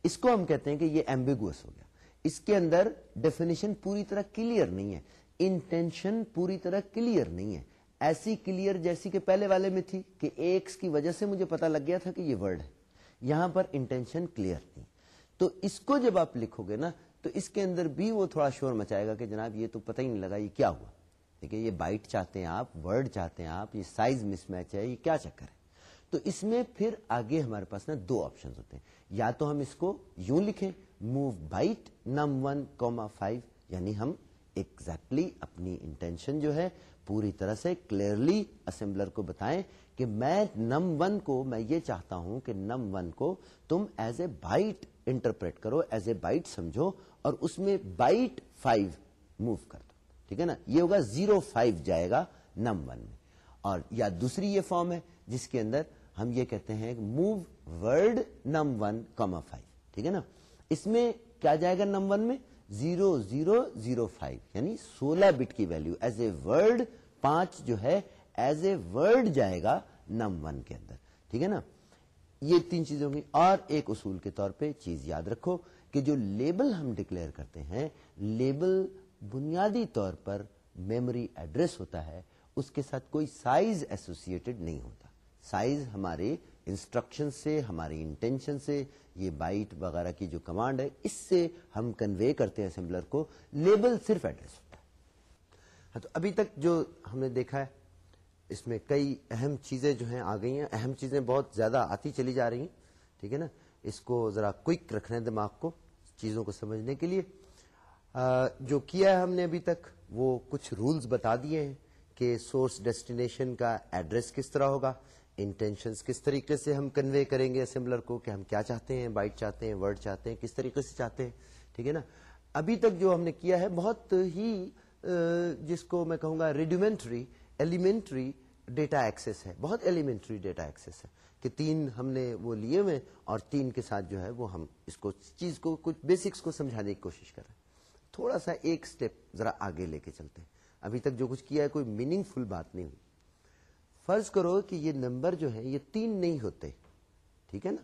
اس کو ہم کہتے ہیں کہ یہ ایمبیگوس ہو گیا۔ اس کے اندر ڈیفینیشن پوری طرح کلیئر نہیں ہے۔ انٹینشن پوری طرح کلیئر نہیں ہے۔ ایسی کلیئر جیسی کہ پہلے والے میں تھی کہ ایکس کی وجہ سے مجھے پتا لگ گیا تھا کہ یہ ورڈ ہے۔ یہاں پر انٹینشن کلیئر نہیں۔ تو اس کو جب آپ لکھو گے نا، تو اس کے اندر بھی وہ تھوڑا شور مچائے گا کہ جناب یہ تو پتہ ہی نہیں لگا یہ کیا ہوا۔ دیکھیے یہ بائٹ چاہتے ہیں آپ ورڈ چاہتے ہیں آپ، یہ سائز مس میچ ہے، یہ کیا چکر ہے؟ تو اس میں پھر آگے ہمارے پاس نا دو آپشن ہوتے ہیں۔ یا تو ہم اس کو یوں لکھیں move byte num one comma five یعنی ہم ایکزیکٹلی اپنی انٹینشن جو ہے پوری طرح سے کلیئرلی اسمبلر کو بتائیں کہ میں نم ون کو، میں یہ چاہتا ہوں کہ نم ون کو تم ایز اے بائٹ انٹرپریٹ کرو ایز اے بائٹ سمجھو، اور اس میں بائٹ فائیو موو کر دو۔ ٹھیک ہے نا؟ یہ ہوگا زیرو فائیو جائے گا نم ون میں۔ اور یا دوسری یہ فارم ہے جس کے اندر ہم یہ کہتے ہیں move word num one comma five, ٹھیک ہے نا؟ اس میں کیا جائے گا نم ون میں؟ زیرو زیرو زیرو فائیو یعنی سولہ بٹ کی ویلو ایز اے ورڈ پانچ جو ہے، ایز اے ورڈ جائے گا نم ون کے اندر، ٹھیک ہے نا؟ یہ تین چیزوں کی اور ایک اصول کے طور پہ چیز یاد رکھو کہ جو لیبل ہم ڈکلیئر کرتے ہیں، لیبل بنیادی طور پر میموری ایڈریس ہوتا ہے، اس کے ساتھ کوئی سائز ایسوسیٹڈ نہیں ہوتا۔ سائز ہمارے انسٹرکشن سے ہماری انٹینشن سے، یہ بائٹ وغیرہ کی جو کمانڈ ہے، اس سے ہم کنوے کرتے ہیں اسمبلر کو۔ لیبل صرف ایڈریس ہوتا ہے۔ ہاں، تو ابھی تک جو ہم نے دیکھا ہے، اس میں کئی اہم چیزیں جو ہیں آ گئی ہیں۔ اہم چیزیں بہت زیادہ آتی چلی جا رہی ہیں، ٹھیک ہے نا؟ اس کو ذرا کوئک رکھنا ہے دماغ کو چیزوں کو سمجھنے کے لیے۔ جو کیا ہے ہم نے ابھی تک، وہ کچھ رولز بتا دیے ہیں کہ سورس ڈیسٹینیشن کا ایڈریس کس طرح ہوگا انٹینشنز کس طریقے سے ہم کنوے کریں گے اسمبلر کو کہ ہم کیا چاہتے ہیں بائٹ چاہتے ہیں ورڈ چاہتے ہیں، کس طریقے سے چاہتے ہیں، ٹھیک ہے نا؟ ابھی تک جو ہم نے کیا ہے، بہت ہی جس کو میں کہوں گا ریڈیومنٹری ایلیمنٹری ڈیٹا ایکسس ہے، بہت ایلیمنٹری ڈیٹا ایکسس ہے کہ تین ہم نے وہ لیے ہوئے اور تین کے ساتھ جو ہے وہ ہم اس کو، چیز کو، کچھ بیسکس کو سمجھانے کی کوشش کر رہے ہیں۔ تھوڑا سا ایک سٹیپ ذرا آگے لے کے چلتے ہیں۔ ابھی تک جو کچھ کیا ہے کوئی میننگ فل بات نہیں ہوئی۔ فرض کرو کہ یہ نمبر جو ہے، یہ تین نہیں ہوتے۔ ٹھیک ہے نا؟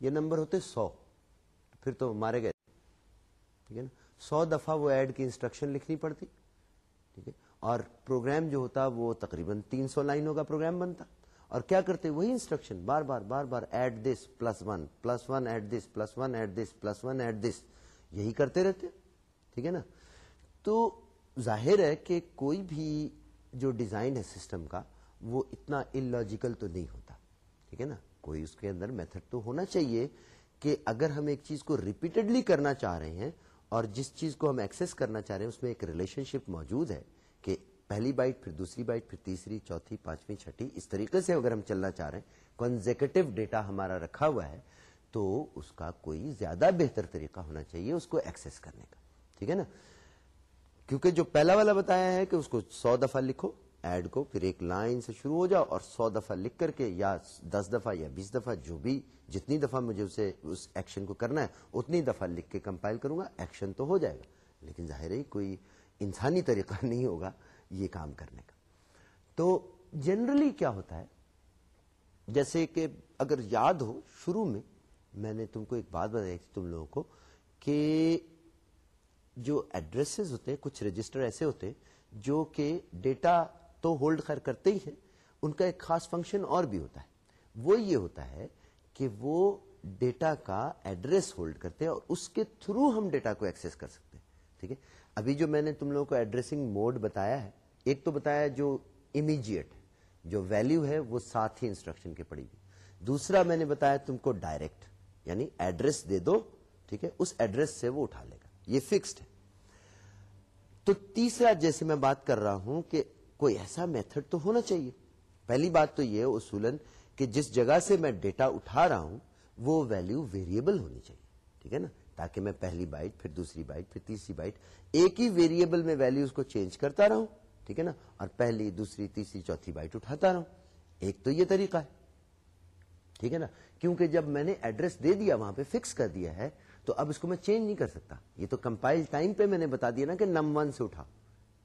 یہ نمبر ہوتے سو۔ پھر تو مارے گئے۔ ٹھیک ہے نا؟ سو دفعہ وہ ایڈ کی انسٹرکشن لکھنی پڑتی۔ ٹھیک ہے؟ اور پروگرام جو ہوتا، وہ تقریباً تین سو لائنوں کا پروگرام بنتا۔ اور کیا کرتے؟ وہی انسٹرکشن بار بار بار بار ایڈ دس plus one plus one add دس پلس ون ایڈ دس پلس ون ایڈ دس یہی کرتے رہتے۔ ٹھیک ہے نا؟ تو ظاہر ہے کہ کوئی بھی جو ڈیزائن ہے سسٹم کا، وہ اتنا ان تو نہیں ہوتا، ٹھیک ہے نا؟ کوئی اس کے اندر میتھڈ تو ہونا چاہیے کہ اگر ہم ایک چیز کو ریپیٹڈلی کرنا چاہ رہے ہیں اور جس چیز کو ہم ایکسس کرنا چاہ رہے ہیں، اس میں ایک ریلیشن شپ موجود ہے کہ پہلی بائٹ پھر دوسری بائٹ پھر تیسری، چوتھی، پانچویں، چھٹی، اس طریقے سے اگر ہم چلنا چاہ رہے ہیں کنزیکٹو ڈیٹا ہمارا رکھا ہوا ہے، تو اس کا کوئی زیادہ بہتر طریقہ ہونا چاہیے اس کو ایکسس کرنے کا۔ ٹھیک ہے نا؟ کیونکہ جو پہلا والا بتایا ہے کہ اس کو سو دفعہ لکھو ایڈ کو، پھر ایک لائن سے شروع ہو جاؤ اور سو دفعہ لکھ کر کے یا دس دفعہ یا بیس دفعہ جو بھی جتنی دفعہ مجھے اسے اس ایکشن کو کرنا ہے، اتنی دفعہ لکھ کے کمپائل کروں گا ایکشن تو ہو جائے گا۔ لیکن ظاہر ہے کوئی انسانی طریقہ (laughs) نہیں ہوگا یہ کام کرنے کا۔ تو جنرلی کیا ہوتا ہے؟ جیسے کہ اگر یاد ہو، شروع میں میں نے تم کو ایک بات بتائی تھی تم لوگوں کو کہ جو ایڈریسز ہوتے ہیں، کچھ رجسٹر ایسے ہوتے جو کہ ڈیٹا تو ہولڈ خیر کرتے ہی ہیں، ان کا ایک خاص فنکشن اور بھی ہوتا ہے۔ وہ یہ ہوتا ہے کہ وہ ڈیٹا کا ایڈریس ہولڈ کرتے ہیں اور اس کے تھرو ہم ڈیٹا کو ایکسس کر سکتے ہیں۔ ٹھیک ہے؟ ابھی جو میں نے تم لوگوں کو ایڈریسنگ موڈ بتایا ہے، ایک تو بتایا جو امیجیٹ جو ویلو ہے، وہ ساتھ ہی انسٹرکشن کے پڑی گئی دوسرا میں نے بتایا تم کو ڈائریکٹ یعنی ایڈریس دے دو، ٹھیک ہے؟ اس ایڈریس سے وہ اٹھا لے۔ یہ فکسڈ ہے۔ تو تیسرا جیسے میں بات کر رہا ہوں کہ کوئی ایسا میتھڈ تو ہونا چاہیے۔ پہلی بات تو یہ اصولن کہ جس جگہ سے میں ڈیٹا اٹھا رہا ہوں، وہ ویلو ویریبل ہونی چاہیے۔ ٹھیک ہے نا؟ تاکہ میں پہلی بائٹ پھر دوسری بائٹ پھر تیسری بائٹ ایک ہی ویریبل میں ویلوز کو چینج کرتا رہا ہوں۔ ٹھیک ہے نا؟ اور پہلی، دوسری، تیسری، چوتھی بائٹ اٹھاتا رہا ہوں۔ ایک تو یہ طریقہ ہے۔ ٹھیک ہے نا؟ کیونکہ جب میں نے ایڈریس دے دیا، وہاں پہ فکس کر دیا ہے تو اب اس کو میں چینج نہیں کر سکتا۔ یہ تو کمپائل ٹائم پہ میں نے بتا دیا نا کہ نم ون سے اٹھا۔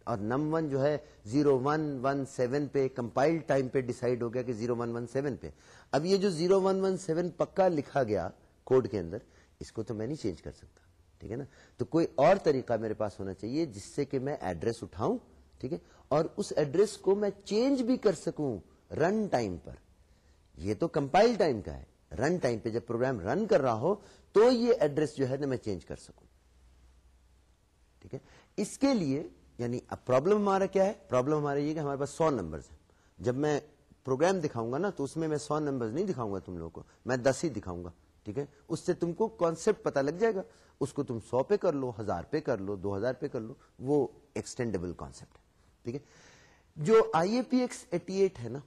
اور نم ون جو ہے زیرو ون ون سیون پہ کمپائل ٹائم پہ ڈیسائیڈ ہو گیا کہ زیرو ون ون سیون پہ۔ اب یہ جو زیرو ون ون سیون پکا لکھا گیا کوڈ کے اندر، اس کو تو میں نہیں چینج کر سکتا۔ ٹھیک ہے نا؟ تو کوئی اور طریقہ میرے پاس ہونا چاہیے جس سے کہ میں ایڈریس اٹھاؤں، ٹھیک ہے؟ اور اس ایڈریس کو میں چینج بھی کر سکوں رن ٹائم پر۔ یہ تو کمپائل ٹائم کا ہے۔ رن ٹائم پہ جب پروگرام رن کر رہا ہو تو یہ ایڈریس جو ہے نا میں چینج کر سکوں۔ ٹھیک ہے؟ اس کے لیے یعنی اب پرابلم ہمارا کیا ہے؟ پرابلم ہمارا یہ کہ ہمارے پاس سو نمبر ہیں۔ جب میں پروگرام دکھاؤں گا نا تو اس میں میں سو نمبر نہیں دکھاؤں گا تم لوگوں کو، میں دس ہی دکھاؤں گا۔ ٹھیک ہے؟ اس سے تم کو کانسیپٹ پتا لگ جائے گا۔ اس کو تم سو پہ کر لو، ہزار پہ کر لو، دو ہزار پہ کر لو، وہ ایکسٹینڈیبل کانسیپٹ ہے۔ ٹھیک ہے؟ جو I A P X eighty eight ہے نا،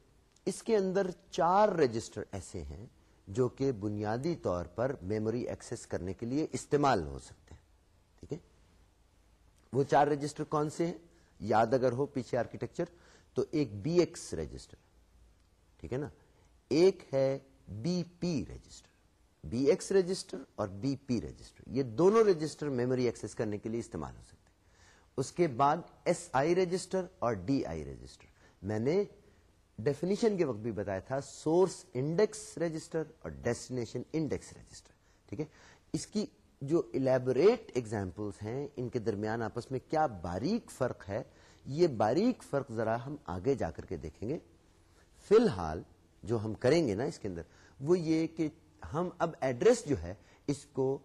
اس کے اندر چار رجسٹر ایسے ہیں جو کہ بنیادی طور پر میموری ایکسس کرنے کے لیے استعمال ہو سکتے ہیں۔ ٹھیک ہے؟ وہ چار رجسٹر کون سے ہیں؟ یاد اگر ہو پیچھے آرکیٹیکچر تو ایک بی ایکس رجسٹر ٹھیک ہے نا؟ ایک ہے B P register B X register اور بی پی رجسٹر یہ دونوں رجسٹر میموری ایکسس کرنے کے لیے استعمال ہو سکتے ہیں۔ اس کے بعد ایس آئی رجسٹر اور ڈی آئی رجسٹر میں نے ڈیفینیشن کے وقت بھی بتایا تھا سورس انڈیکس رجسٹر اور ڈیسٹینیشن انڈیکس رجسٹر ٹھیک ہے؟ اس کی جو الیبوریٹ ایگزامپلس ہیں، ان کے درمیان آپس میں کیا باریک فرق ہے؟ یہ باریک فرق ذرا ہم آگے جا کر کے دیکھیں گے۔ فی الحال جو ہم کریں گے نا اس کے اندر، وہ یہ کہ ہم اب ایڈریس جو ہے، اس کو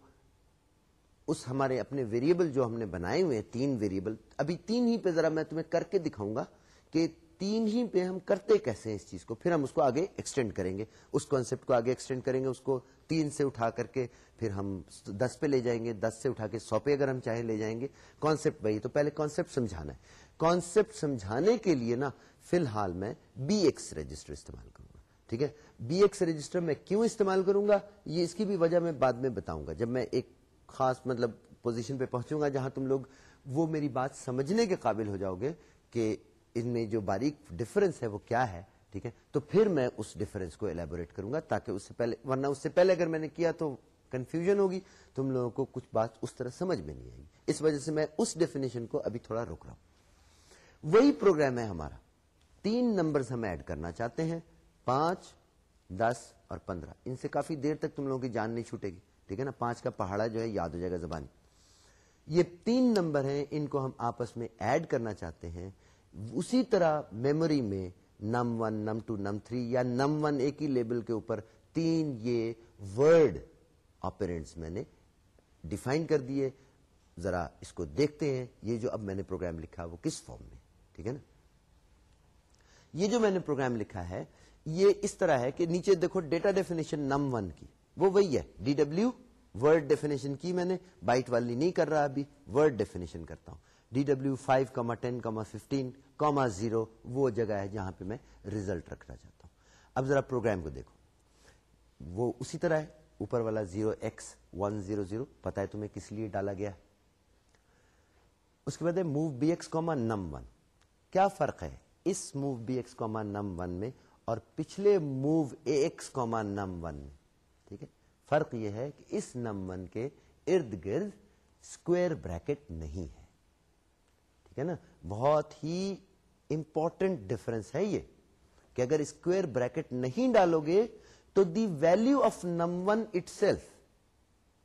اس ہمارے اپنے ویریبل جو ہم نے بنائے ہوئے ہیں، تین ویریبل ابھی تین ہی پہ ذرا میں تمہیں کر کے دکھاؤں گا کہ تین ہی پہ ہم کرتے کیسے ہیں اس چیز کو؟ پھر ہم اس کو آگے ایکسٹینڈ کریں گے۔ اس کانسیپٹ کو آگے ایکسٹینڈ کریں گے، اس کو تین سے اٹھا کر کے پھر ہم دس پہ لے جائیں گے۔ دس سے اٹھا کے سو پہ اگر ہم چاہیں لے جائیں گے۔ کانسیپٹ بھائی، تو پہلے کانسیپٹ سمجھانا ہے۔ کانسیپٹ سمجھانے کے لیے نا، فی الحال میں بی ایکس رجسٹر استعمال کروں گا۔ ٹھیک ہے؟ بی ایکس رجسٹر میں کیوں استعمال کروں گا؟ یہ اس کی بھی وجہ میں بعد میں بتاؤں گا۔ جب میں ایک خاص مطلب پوزیشن پہ پہنچوں گا جہاں تم لوگ وہ میری بات سمجھنے کے قابل ہو جاؤ گے کہ ان میں جو باریک ڈفرنس ہے وہ کیا ہے؟ ٹھیک ہے؟ تو پھر میں اس ڈفرنس کو ایلیبوریٹ کروں گا تاکہ اس سے پہلے ورنہ اس سے پہلے اگر میں نے کیا تو کنفیوژن ہوگی۔ تم لوگوں کو کچھ بات اس طرح سمجھ میں نہیں آئے گی۔ اس وجہ سے میں اس ڈیفینیشن کو ابھی تھوڑا روک رہا ہوں۔ وہی پروگرام ہے ہمارا۔ تین نمبرز ہم ایڈ کرنا چاہتے ہیں۔ پانچ، دس اور پندرہ۔ ان سے کافی دیر تک تم لوگوں کی جان نہیں چھوٹے گی۔ ٹھیک ہے نا؟ پانچ کا پہاڑا جو ہے یاد ہو جائے گا زبان یہ تین نمبر ہیں، ان کو ہم آپس میں ایڈ کرنا چاہتے ہیں۔ اسی طرح میموری میں نم ون نم ٹو نم تھری یا نم ون ایک ہی لیبل کے اوپر تین یہ ورڈ آپرینٹس میں نے ڈیفائن کر دیے۔ ذرا اس کو دیکھتے ہیں۔ یہ جو اب میں نے پروگرام لکھا وہ کس فارم میں؟ ٹھیک ہے نا؟ یہ جو میں نے پروگرام لکھا ہے، یہ اس طرح ہے کہ نیچے دیکھو ڈیٹا ڈیفینیشن نم ون کی۔ وہ وہی ہے۔ ڈی ڈبلو ورڈ ڈیفینیشن کی میں نے بائٹ والی نہیں کر رہا ابھی ورڈ ڈیفینیشن کرتا ہوں۔ D W five comma ten comma fifteen comma zero وہ جگہ ہے جہاں پہ میں ریزلٹ رکھنا چاہتا ہوں۔ اب ذرا پروگرام کو دیکھو۔ وہ اسی طرح ہے، اوپر والا zero X one zero zero پتا ہے تمہیں کس لیے ڈالا گیا اس کے بعد ہے move B X comma num one کیا فرق ہے اس move B X comma num one میں اور پچھلے move A X comma num one میں؟ ٹھیک ہے؟ فرق یہ ہے کہ اس نم ون کے ارد گرد اسکوئر بریکٹ نہیں ہے۔ ٹھیک ہے نا؟ بہت ہی امپورٹنٹ ڈفرنس ہے یہ کہ اگر اسکوئر بریکٹ نہیں ڈالو گے تو the value of num one itself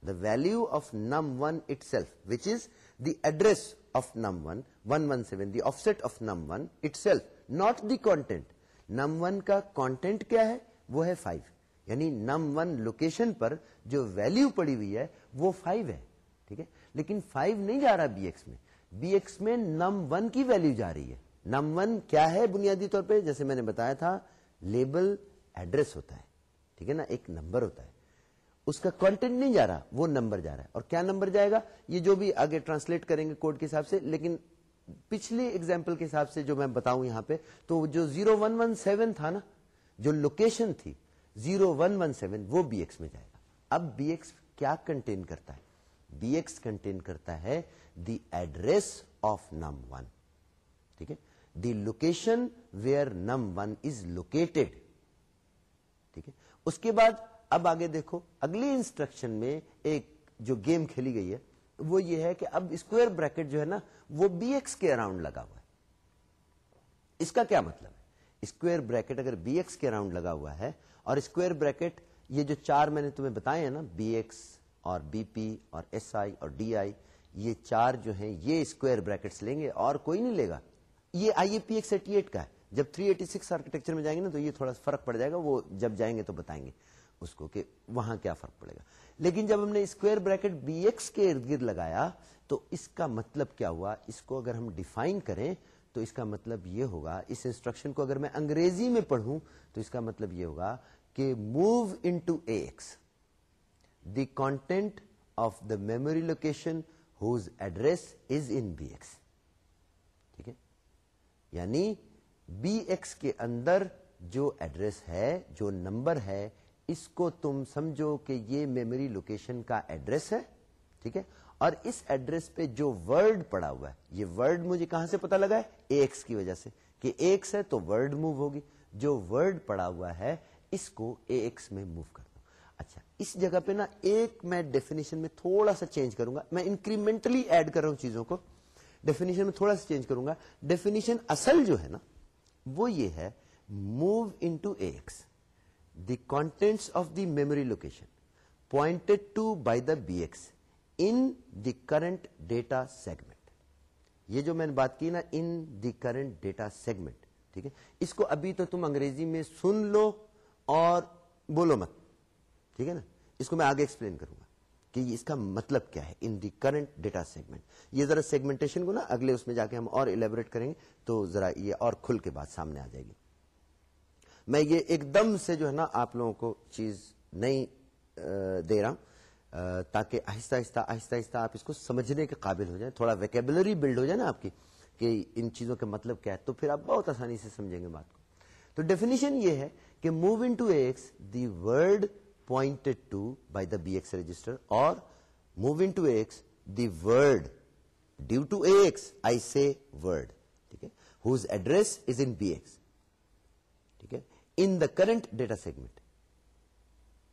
the value of num one itself which is the address of num one one one seven the offset of num one itself not the content num one کا content کیا ہے وہ ہے five یعنی نم one location پر جو value پڑی ہوئی ہے وہ فائیو ہے، ٹھیک ہے؟ لیکن فائیو نہیں جا رہا بی ایکس میں. بی ایکس میں نم ون کی ویلو جا رہی ہے۔ نم ون کیا ہے بنیادی طور پہ؟ جیسے میں نے بتایا تھا لیبل ایڈریس ہوتا ہے۔ ٹھیک ہے نا؟ ایک نمبر ہوتا ہے۔ اس کا کانٹینٹ نہیں جا رہا، وہ نمبر جا رہا ہے۔ اور کیا نمبر جائے گا؟ یہ جو بھی آگے ٹرانسلیٹ کریں گے کوڈ کے حساب سے، لیکن پچھلی اگزامپل کے حساب سے جو میں بتاؤں یہاں پہ، تو جو زیرو ون ون سیون تھا نا، جو لوکیشن تھی زیرو ون ون سیون وہ بی ایکس میں جائے گا۔ اب بی ایکس کیا کنٹین کرتا ہے؟ بی ایکس کنٹین کرتا ہے the address of num one ٹھیک ہے؟ The location where num one is located ٹھیک ہے؟ اس کے بعد اب آگے دیکھو، اگلی انسٹرکشن میں ایک جو گیم کھیلی گئی ہے، وہ یہ ہے کہ اب اسکوئر بریکٹ جو ہے نا، وہ بی ایکس کے اراؤنڈ لگا ہوا ہے۔ اس کا کیا مطلب ہے؟ اسکوئر بریکٹ اگر بی ایکس کے اراؤنڈ لگا ہوا ہے، اور اسکوئر بریکٹ یہ جو چار میں نے تمہیں بتائے ہیں نا بی ایکس اور بی پی اور ایس آئی اور ڈی آئی، یہ چار جو ہیں، یہ اسکوئر بریکٹس لیں گے اور کوئی نہیں لے گا۔ یہ I A P X eighty eight کا ہے۔ جب 386 آرکیٹیکچر میں جائیں گے نا تو یہ تھوڑا فرق پڑ جائے گا۔ وہ جب جائیں گے تو بتائیں گے اس کو کہ وہاں کیا فرق پڑے گا۔ لیکن جب ہم نے اسکوئر بریکٹ بی ایکس کے ارد گرد لگایا تو اس کا مطلب کیا ہوا؟ اس کو اگر ہم ڈیفائن کریں تو اس کا مطلب یہ ہوگا، اس انسٹرکشن کو اگر میں انگریزی میں پڑھوں تو اس کا مطلب یہ ہوگا کہ move into X. The content of the memory location whose address is in B X ٹھیک ہے؟ یعنی بی ایکس کے اندر جو ایڈریس ہے، جو نمبر ہے، اس کو تم سمجھو کہ یہ میموری لوکیشن کا ایڈریس ہے، ٹھیک ہے؟ اور اس ایڈریس پہ جو ورڈ پڑا ہوا ہے، یہ ورڈ مجھے کہاں سے پتا لگا ہے؟ ایکس کی وجہ سے۔ کہ ایکس ہے تو ورڈ موو ہوگی۔ جو ورڈ پڑا ہوا ہے، اس کو اے ایکس میں موو کر۔ اس جگہ پہ نا ایک میں ڈیفینیشن میں تھوڑا سا چینج کروں گا۔ میں انکریمنٹلی ایڈ کر رہا ہوں چیزوں کو۔ ڈیفینیشن میں تھوڑا سا چینج کروں گا۔ ڈیفینیشن اصل جو ہے نا، وہ یہ ہے move into X the contents of the memory location pointed to by the B X in the current data segment یہ جو میں نے بات کی نا in the current data segment ٹھیک ہے؟ اس کو ابھی تو تم انگریزی میں سن لو اور بولو مت۔ ٹھیک ہے نا؟ اس کو میں آگے ایکسپلین کروں گا کہ اس کا مطلب کیا ہے in the current data segment یہ ذرا سیگمنٹیشن کو نا اگلے اس میں جا کے ہم اور الیبوریٹ کریں گے تو ذرا یہ اور کھل کے بعد سامنے آ جائے گی. میں یہ ایک دم سے جو ہے نا آپ لوگوں کو چیز نہیں دے رہا ہوں تاکہ آہستہ آہستہ آہستہ آہستہ آپ اس کو سمجھنے کے قابل ہو جائیں، تھوڑا ویکیبلری بلڈ ہو جائے نا آپ کی کہ ان چیزوں کے مطلب کیا ہے، تو پھر آپ بہت آسانی سے سمجھیں گے بات کو۔ تو ڈیفینیشن یہ ہے کہ move into X the word pointed to by the B X register اور move to X the word due to X I C word ٹھیک ہے whose address is in B X ٹھیک ہے in the current data segment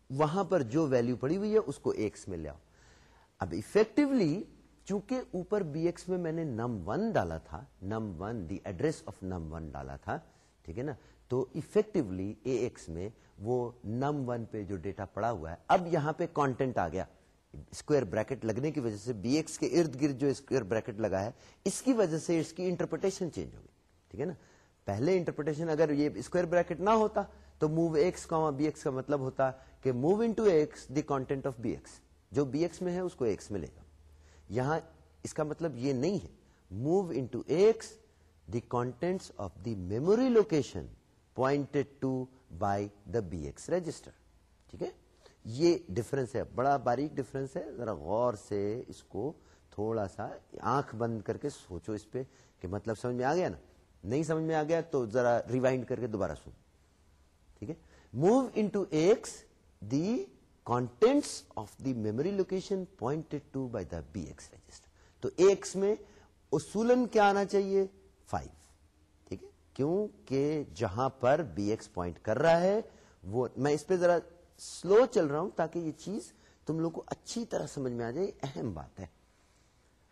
وہاں پر جو value پڑی ہوئی ہے، اس کو ایکس میں لے آؤ۔ اب افیکٹولی چونکہ اوپر بی ایکس میں میں نے نم ون ڈالا تھا num one the address of num one ڈالا تھا، ٹھیک ہے نا؟ تو افیکٹولی اے ایکس میں وہ نم ون پہ جو ڈیٹا پڑا ہوا ہے، اب یہاں پہ کانٹینٹ آ گیا۔ اسکوئر بریکٹ لگنے کی وجہ سے بی ایکس کے ارد گرد جو اسکوئر بریکٹ لگا ہے، اس کی وجہ سے اس کی انٹرپریٹیشن چینج ہوگی ٹھیک ہے نا؟ پہلے انٹرپریٹیشن اگر یہ اسکوائر بریکٹ نہ ہوتا تو موو ایکس کا بی ایکس کا مطلب ہوتا کہ move into X the content of B X جو بی ایکس میں ہے، اس کو ایکس میں لے گا۔ یہاں اس کا مطلب یہ نہیں ہے۔ Move into X the contents of the memory location pointed to by the B X register ٹھیک ہے؟ یہ ڈفرنس ہے، بڑا باریک ڈفرنس ہے۔ ذرا غور سے اس کو تھوڑا سا آنکھ بند کر کے سوچو اس پہ کہ مطلب سمجھ میں آ گیا نا؟ نہیں سمجھ میں آ گیا تو ذرا ریوائنڈ کر کے دوبارہ سن ٹھیک ہے؟ Move into X the contents of the memory location pointed to by the B X register تو ایکس میں اصولن کیا آنا چاہیے؟ فائیو کیوں کہ جہاں پر بی ایکس پوائنٹ کر رہا ہے، وہ میں اس پہ ذرا سلو چل رہا ہوں تاکہ یہ چیز تم لوگ کو اچھی طرح سمجھ میں آ جائے اہم بات ہے۔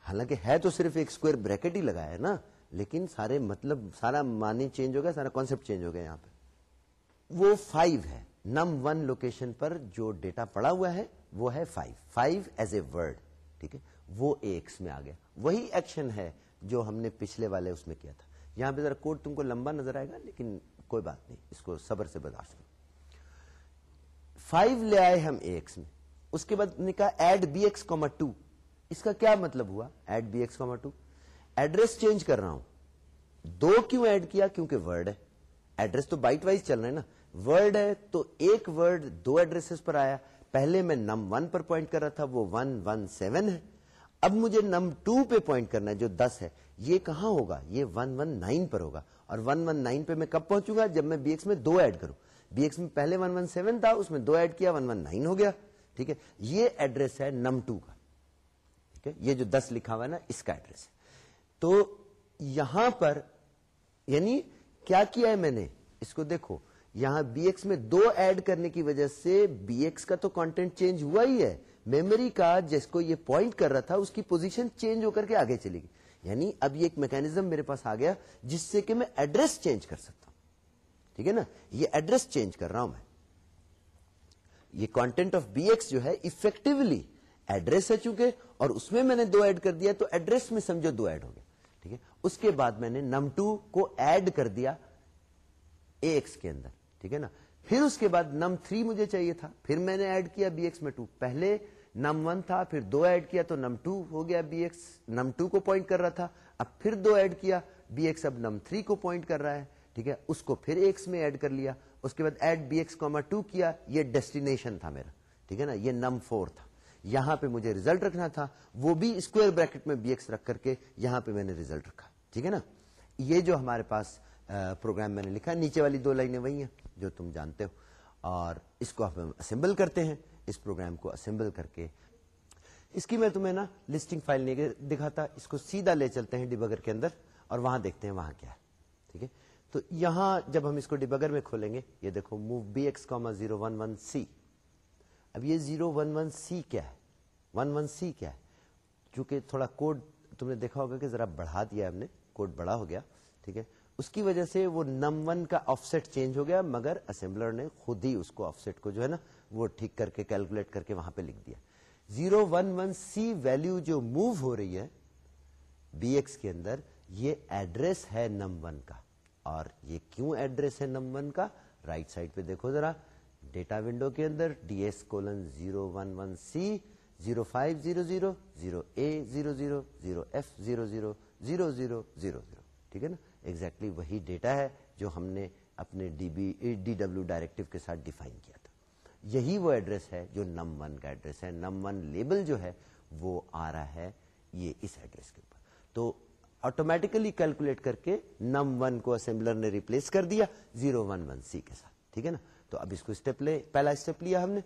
حالانکہ ہے تو صرف ایک اسکوئر بریکٹ ہی لگایا ہے نا، لیکن سارے مطلب سارا مانی چینج ہو گیا، سارا کانسیپٹ چینج ہو گیا یہاں پہ۔ وہ فائیو ہے۔ نم ون لوکیشن پر جو ڈیٹا پڑا ہوا ہے، وہ ہے five five as a word ٹھیک ہے؟ وہ ایکس میں آ گیا۔ وہی ایکشن ہے جو ہم نے پچھلے والے اس میں کیا تھا۔ یہاں پہ ذرا کوڈ تم کو لمبا نظر آئے گا، لیکن کوئی بات نہیں، اس کو صبر سے برداشت کرو۔ فائیو لے آئے ہم ایکس میں۔ اس کے بعد نے کہا add B X comma two اس کا کیا مطلب ہوا؟ Add B X comma two address change کر رہا ہوں۔ دو کیوں ایڈ کیا؟ کیونکہ ورڈ ہے۔ ایڈریس تو بائٹ وائز چل رہے ہیں نا۔ ورڈ ہے تو ایک ورڈ دو ایڈریس پر آیا۔ پہلے میں نم ون پر پوائنٹ کر رہا تھا، وہ ون ون سیون ہے۔ اب مجھے نم ٹو پہ پوائنٹ کرنا ہے جو دس ہے، یہ کہاں ہوگا؟ یہ ون ون نائن پر ہوگا۔ اور ون ون نائن پہ میں کب پہنچوں گا؟ جب میں بی ایکس میں دو ایڈ کروں۔ بی ایکس میں پہلے ون ون سیون تھا، اس میں دو ایڈ کیا ون ون نائن ہو گیا۔ ٹھیک ہے؟ یہ ایڈریس ہے نم ٹو کا۔ ٹھیک ہے؟ یہ جو دس لکھا ہوا ہے نا، اس کا ایڈریس ہے۔ تو یہاں پر یعنی کیا کیا ہے میں نے؟ اس کو دیکھو۔ یہاں بی ایکس میں دو ایڈ کرنے کی وجہ سے بی ایکس کا تو کانٹینٹ چینج ہوا ہی ہے۔ میموری کا جس کو یہ پوائنٹ کر رہا تھا، اس کی پوزیشن چینج ہو کر کے آگے چلے گی یعنی اب یہ ایک میکینزم میرے پاس آ گیا جس سے کہ میں ایڈریس چینج کر سکتا ہوں۔ ٹھیک ہے نا؟ یہ ایڈریس چینج کر رہا ہوں میں۔ یہ کانٹینٹ آف بی ایکس جو ہے افیکٹولی ایڈریس ہے چونکہ، اور اس میں میں نے دو ایڈ کر دیا تو ایڈریس میں سمجھو دو ایڈ ہو گیا۔ ٹھیک ہے؟ اس کے بعد میں نے نم ٹو کو ایڈ کر دیا ایکس کے اندر۔ ٹھیک ہے نا؟ پھر اس کے بعد نم تھری مجھے چاہیے تھا، پھر میں نے ایڈ کیا بی ایکس میں ٹو۔ پہلے نم ون تھا، پھر دو ایڈ کیا تو نم ٹو ہو گیا بی ایکس۔ نم ٹو کو پوائنٹ کر رہا تھا، اب پھر دو ایڈ کیا۔ بی ایکس اب نم تھری کو پوائنٹ کر رہا ہے، ٹھیک ہے؟ اس کو پھر ایکس میں ایڈ کر لیا۔ اس کے بعد add B X comma two کیا، یہ ڈیسٹینیشن تھا میرا، ٹھیک ہے نا؟ یہ نم فور تھا۔ یہاں پہ مجھے ریزلٹ رکھنا تھا، وہ بھی اسکوئر بریکٹ میں بی ایکس رکھ کر کے یہاں پہ میں نے ریزلٹ رکھا، ٹھیک ہے نا؟ یہ جو ہمارے پاس پروگرام میں نے لکھا، نیچے والی دو لائنیں وہی ہیں جو تم جانتے ہو۔ اور اس کو ہم اسمبل کرتے ہیں، اس پروگرام کو اسمبل کر کے۔ اس کی میں تمہیں نا لسٹنگ فائل نہیں دکھاتا، اس کو سیدھا لے چلتے ہیں ڈیبگر کے اندر اور وہاں دیکھتے ہیں وہاں کیا ہے۔ ٹھیک ہے؟ تو یہاں جب ہم اس کو ڈیبگر میں کھولیں گے، یہ دیکھو move B X comma zero one one C اب یہ زیرو ون ون سی کیا ہے؟ ون ون سی کیا ہے؟ چونکہ تھوڑا کوڈ تم نے دیکھا ہوگا کہ ذرا بڑھا دیا ہم نے کوڈ بڑا ہو گیا۔ ٹھیک ہے؟ اس کی وجہ سے وہ نم ون کا آف سیٹ چینج ہو گیا، مگر اسمبلر نے خود ہی اس کو آف سیٹ کو جو ہے نا، وہ ٹھیک کر کے کیلکولیٹ کر کے وہاں پہ لکھ دیا۔ Zero one one C value جو موو ہو رہی ہے بی ایکس کے اندر، یہ ایڈریس ہے نم ون کا۔ اور یہ کیوں ایڈریس ہے نم ون کا؟ رائٹ سائڈ پہ دیکھو ذرا۔ ڈیٹا ونڈو کے اندر D S colon zero one one C zero five zero zero zero A zero zero zero F zero zero zero zero zero zero ٹھیک ہے نا؟ ایگزیکٹلی وہی ڈیٹا ہے جو ہم نے اپنے D B D W directive کے ساتھ ڈیفائن کیا تھا۔ یہی وہ ایڈریس ہے جو نم ون کا ایڈریس ہے۔ نم ون لیبل جو ہے وہ آ رہا ہے یہ اس ایڈریس کے اوپر۔ تو آٹومیٹکلی کیلکولیٹ کر کے نم ون کو اسمبلر نے ریپلیس کر دیا زیرو ون ون سی کے ساتھ۔ ٹھیک ہے نا؟ تو اب اس کو اسٹیپ لے۔ پہلا اسٹیپ لیا ہم نے۔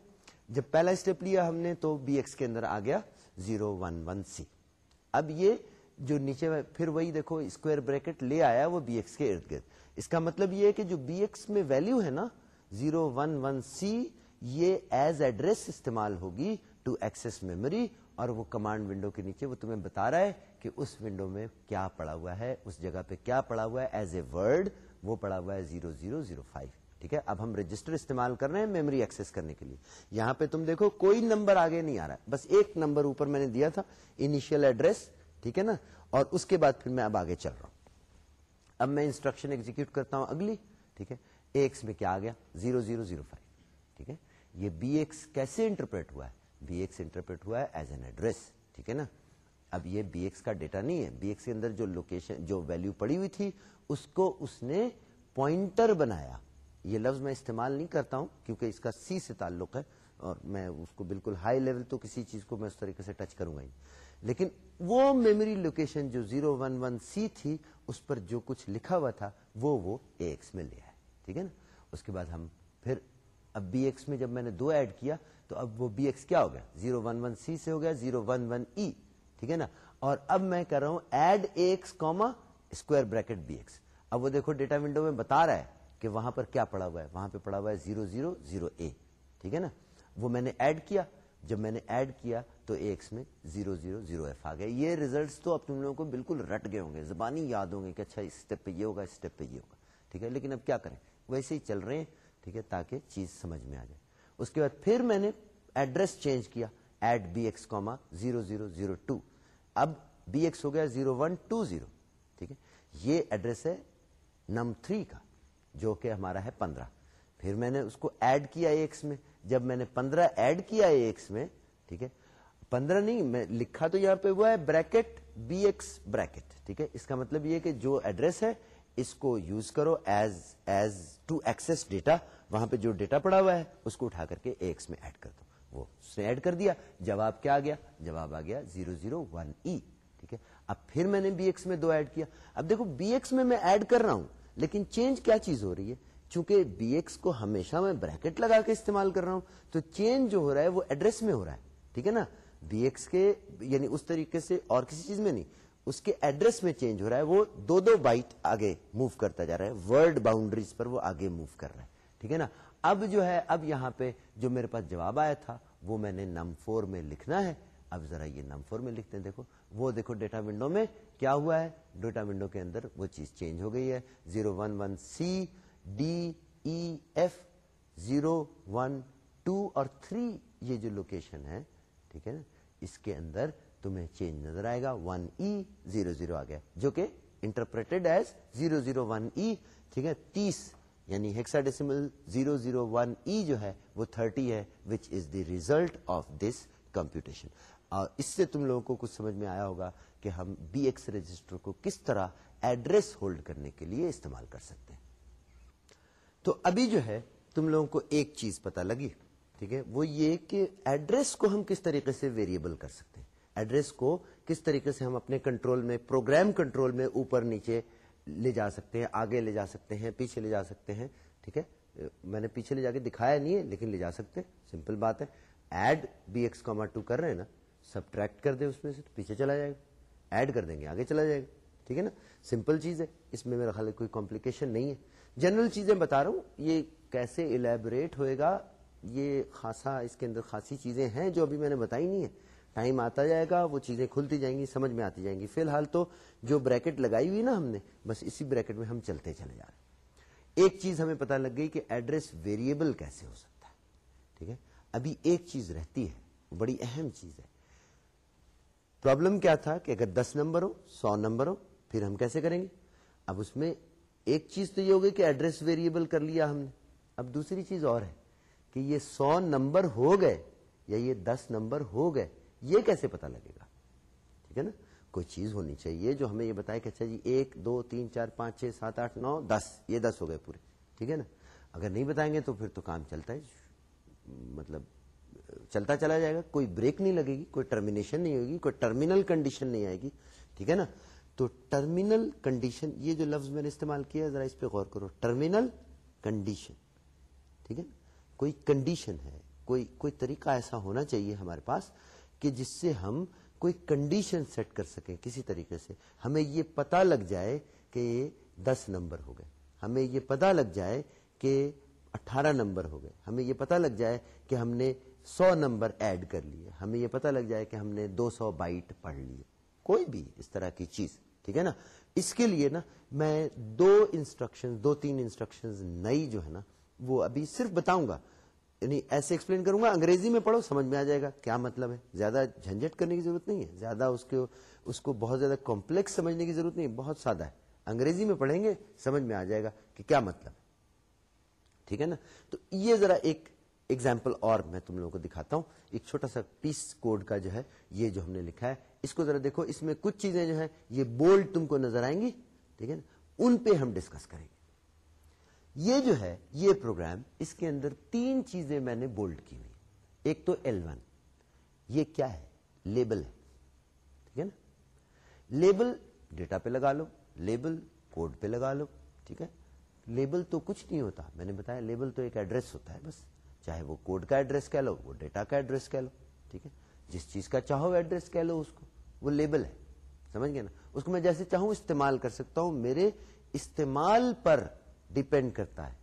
جب پہلا اسٹیپ لیا ہم نے تو بی ایکس کے اندر آ گیا زیرو ون ون سی۔ اب یہ جو نیچے پھر وہی دیکھو اسکوئر بریکٹ لے آیا، وہ بی ایکس کے ارد گرد۔ اس کا مطلب یہ ہے کہ جو بی ایکس میں ویلو ہے نا زیرو ون ون سی یہ ایز ایڈریس استعمال ہوگی ٹو ایکسس میموری اور وہ کمانڈ ونڈو کے نیچے وہ تمہیں بتا رہا ہے کہ اس ونڈو میں کیا پڑا ہوا ہے، اس جگہ پہ کیا پڑا ہوا ہے ایز اے ورڈ وہ پڑا ہوا ہے زیرو زیرو زیرو فائیو ٹھیک ہے؟ اب ہم رجسٹر استعمال کر رہے ہیں میموری ایکسس کرنے کے لیے۔ یہاں پہ تم دیکھو، کوئی نمبر آگے نہیں آ رہا بس ایک نمبر اوپر میں نے دیا تھا انیشیل ایڈریس ٹھیک ہے نا؟ اور اس کے بعد پھر میں اب آگے چل رہا ہوں۔ اب میں انسٹرکشن ایگزیکٹ کرتا ہوں اگلی، ٹھیک ہے؟ ایکس میں کیا آ گیا؟ زیرو زیرو زیرو فائیو ٹھیک ہے؟ یہ بی ایکس کیسے انٹرپریٹ ہوا ہے؟ بی ایکس انٹرپریٹ ہوا ہے ایز این ایڈریس ٹھیک ہے نا؟ اب یہ بی ایکس کا ڈیٹا نہیں ہے۔ بی ایکس کے اندر جو لوکیشن جو ویلو پڑی ہوئی تھی، اس کو اس نے پوائنٹر بنایا۔ یہ لفظ میں استعمال نہیں کرتا ہوں کیونکہ اس کا سی سے تعلق ہے اور میں اس کو بالکل ہائی لیول تو کسی چیز کو میں اس طریقے سے ٹچ کروں گا ہی۔ لیکن وہ میموری لوکیشن جو زیرو ون ون سی تھی، اس پر جو کچھ لکھا ہوا تھا، وہ وہ اے ایکس میں لیا ہے ٹھیک ہے نا؟ اس کے بعد ہم پھر اب بی ایکس میں جب میں نے دو ایڈ کیا، تو اب وہ بی ایکس کیا ہو گیا؟ زیرو ون ون سی سے ہو گیا زیرو ون ون ای ٹھیک ہے نا؟ اور اب میں کر رہا ہوں add X comma square bracket B X اب وہ دیکھو ڈیٹا ونڈو میں بتا رہا ہے کہ وہاں پر کیا پڑا ہوا ہے، وہاں پہ پڑا ہوا ہے زیرو زیرو زیرو اے ٹھیک ہے نا؟ وہ میں نے ایڈ کیا جب میں نے ایڈ کیا تو ایکس میں زیرو زیرو زیرو ایف آ گیا۔ یہ ریزلٹس تو اب تم لوگوں کو بالکل رٹ گئے ہوں گے۔ زبانی یاد ہوں گے کہ اچھا اسٹیپ پہ یہ ہوگا اسٹیپ پہ یہ ہوگا۔ ٹھیک ہے؟ لیکن اب کیا کریں؟ ویسے ہی چل رہے ہیں، ٹھیک ہے؟ تاکہ چیز سمجھ میں آ جائے۔ اس کے بعد پھر میں نے ایڈریس چینج کیا۔ Add B X comma zero zero zero two اب بی ایکس ہو گیا زیرو ون ٹو زیرو ٹھیک ہے؟ یہ ایڈریس ہے نم تھری کا، جو کہ ہمارا ہے پندرہ۔ پھر میں نے اس کو ایڈ کیا ایکس میں۔ جب میں نے پندرہ ایڈ کیا ایکس میں، ٹھیک ہے، پندرہ نہیں، میں لکھا تو یہاں پہ وہ ہے بریکٹ، بی ایکس بریکٹ، ٹھیک ہے، اس کا مطلب یہ کہ جو ایڈریس ہے، اس کو یوز کرو as as to X data, وہاں پہ جو ڈیٹا پڑا ہوا ہے، اس کو اٹھا کر کے ایکس میں ایڈ کر دو۔ وہ اس نے ایڈ کر دیا، جواب کیا آ گیا؟ جواب آ گیا زیرو زیرو ون ای، ٹھیک ہے۔ اب پھر میں نے بی ایکس میں دو ایڈ کیا۔ اب دیکھو، بی ایکس میں میں ایڈ کر رہا ہوں، لیکن چینج کیا چیز ہو رہی ہے؟ چونکہ بی ایکس کو ہمیشہ میں بریکٹ لگا کے استعمال کر رہا ہوں، تو چینج جو ہو رہا ہے وہ ایڈریس میں ہو رہا ہے، ٹھیک ہے نا؟ بی ایکس کے یعنی اس طریقے سے اور کسی چیز میں نہیں، اس کے ایڈریس میں چینج ہو رہا ہے، وہ دو دو بائٹ آگے موو کرتا جا رہا ہے ورڈ باؤنڈریز پر وہ آگے موو کر رہا ہے، ٹھیک ہے نا؟ اب جو ہے، اب یہاں پہ جو میرے پاس جواب آیا تھا، وہ میں نے نم فور میں لکھنا ہے۔ اب ذرا یہ نم فور میں لکھتے ہیں، دیکھو، وہ دیکھو ڈیٹا ونڈو میں کیا ہوا ہے۔ ڈیٹا ونڈو کے اندر وہ چیز چینج ہو گئی ہے۔ Zero one one C D E F zero one two اور تھری یہ جو لوکیشن ہے ٹھیک ہے نا؟ اس کے اندر تمہیں چینج نظر آئے گا. ون ای زیرو زیرو آ گیا. جو کہ interpreted as zero zero one E ٹھیک ہے؟ تیس یعنی hexadecimal zero zero one E جو ہے، وہ تھرٹی ہے which is the result of this computation اور اس سے تم لوگوں کو کچھ سمجھ میں آیا ہوگا کہ ہم بی ایکس رجسٹر کو کس طرح ایڈریس ہولڈ کرنے کے لیے استعمال کر سکتے ہیں. تو ابھی جو ہے تم لوگوں کو ایک چیز پتا لگی، ٹھیک ہے؟ وہ یہ کہ ایڈریس کو ہم کس طریقے سے ویریبل کر سکتے ہیں؟ ایڈریس کو کس طریقے سے ہم اپنے کنٹرول میں پروگرام کنٹرول میں اوپر نیچے لے جا سکتے ہیں، آگے لے جا سکتے ہیں، پیچھے لے جا سکتے ہیں، ٹھیک ہے؟ میں نے پیچھے لے جا کے دکھایا نہیں ہے، لیکن لے جا سکتے ہیں سمپل بات ہے۔ Add B X comma two کر رہے ہیں نا سب ٹریکٹ کر دے اس میں سے تو پیچھے چلا جائے گا۔ ایڈ کر دیں گے، آگے چلا جائے گا، ٹھیک ہے نا؟ سمپل چیز ہے، اس میں میرا خیال کوئی کمپلیکیشن نہیں ہے۔ جنرل چیزیں بتا رہا ہوں، یہ کیسے الیبوریٹ ہوئے گا، یہ خاصا اس کے اندر خاصی چیزیں ہیں جو ابھی میں نے بتائی نہیں ہے ٹائم آتا جائے گا، وہ چیزیں کھلتی جائیں گی، سمجھ میں آتی جائیں گی۔ فی الحال تو جو بریکٹ لگائی ہوئی نا ہم نے، بس اسی بریکٹ میں ہم چلتے چلے جا رہے ہیں۔ ایک چیز ہمیں پتا لگ گئی کہ ایڈریس ویریبل کیسے ہو سکتا ہے، ٹھیک ہے؟ ابھی ایک چیز رہتی ہے بڑی اہم چیز ہے۔ پرابلم کیا تھا کہ اگر this number who, so number ہو، پھر ہم کیسے کریں گے؟ اب اس میں ایک چیز تو یہ ہوگی کہ ایڈریس ویریبل کر لیا ہم نے۔ اب دوسری چیز اور ہے کہ یہ سو نمبر ہو گئے یا یہ دس نمبر ہو گئے، یہ کیسے پتا لگے گا؟ ٹھیک ہے نا؟ کوئی چیز ہونی چاہیے جو ہمیں یہ بتائے کہ اچھا جی ایک، دو، تین، چار، پانچ، چھ، سات، آٹھ، نو، دس، یہ دس ہو گئے پورے۔ ٹھیک ہے نا؟ اگر نہیں بتائیں گے تو پھر تو کام چلتا ہے۔ مطلب چلتا چلا جائے گا، کوئی بریک نہیں لگے گی، کوئی ٹرمینیشن نہیں ہوگی، کوئی ٹرمینل کنڈیشن نہیں آئے گی۔ ٹھیک ہے نا؟ تو ٹرمینل کنڈیشن یہ جو لفظ میں نے استعمال کیا ذرا اس پہ غور کرو۔ ٹرمینل کنڈیشن ٹھیک ہے نا؟ کوئی کنڈیشن ہے، کوئی کوئی طریقہ ایسا ہونا چاہیے ہمارے پاس کہ جس سے ہم کوئی کنڈیشن سیٹ کر سکیں کسی طریقے سے۔ ہمیں یہ پتا لگ جائے کہ یہ دس نمبر ہو گئے۔ ہمیں یہ پتا لگ جائے کہ اٹھارہ نمبر ہو گئے۔ ہمیں یہ پتا لگ جائے کہ ہم نے سو نمبر ایڈ کر لیے۔ ہمیں یہ پتا لگ جائے کہ ہم نے دو سو بائٹ پڑھ لیے۔ کوئی بھی اس طرح کی چیز۔ ٹھیک ہے نا؟ اس کے لیے نا میں دو انسٹرکشن دو تین انسٹرکشن نئی جو ہے نا، وہ ابھی صرف بتاؤں گا۔ یعنی ایسے ایکسپلین کروں گا، انگریزی میں پڑھو، سمجھ میں آ جائے گا۔ کیا مطلب ہے؟ زیادہ جھنجٹ کرنے کی ضرورت نہیں ہے۔ زیادہ اس کو اس کو بہت زیادہ کمپلیکس سمجھنے کی ضرورت نہیں بہت سادہ ہے۔ انگریزی میں پڑھیں گے، سمجھ میں آ جائے گا کہ کیا مطلب ہے۔ ٹھیک ہے نا؟ تو یہ ذرا ایک ایگزامپل اور میں تم لوگوں کو دکھاتا ہوں۔ ایک چھوٹا سا پیس کوڈ کا جو ہے، یہ جو ہم نے لکھا ہے، اس کو ذرا دیکھو، اس میں کچھ چیزیں جو ہے یہ بولڈ تم کو نظر آئیں گی، ٹھیک ہے نا؟ ان پہ ہم ڈسکس کریں گے۔ یہ جو ہے، یہ پروگرام اس کے اندر تین چیزیں میں نے بولڈ کی ہوئی۔ ایک تو ایل ون یہ کیا ہے؟ لیبل ہے، ٹھیک ہے نا؟ لیبل ڈیٹا پہ لگا لو لیبل کوڈ پہ لگا لو، ٹھیک ہے؟ لیبل تو کچھ نہیں ہوتا، میں نے بتایا لیبل تو ایک ایڈریس ہوتا ہے، بس۔ چاہے وہ کوڈ کا ایڈریس کہہ لو، وہ ڈیٹا کا ایڈریس کہہ لو، ٹھیک ہے؟ جس چیز کا چاہو ایڈریس کہہ لو اس کو، وہ لیبل ہے، سمجھ گئے نا؟ اس کو میں جیسے چاہوں استعمال کر سکتا ہوں، میرے استعمال پر ڈپینڈ کرتا ہے۔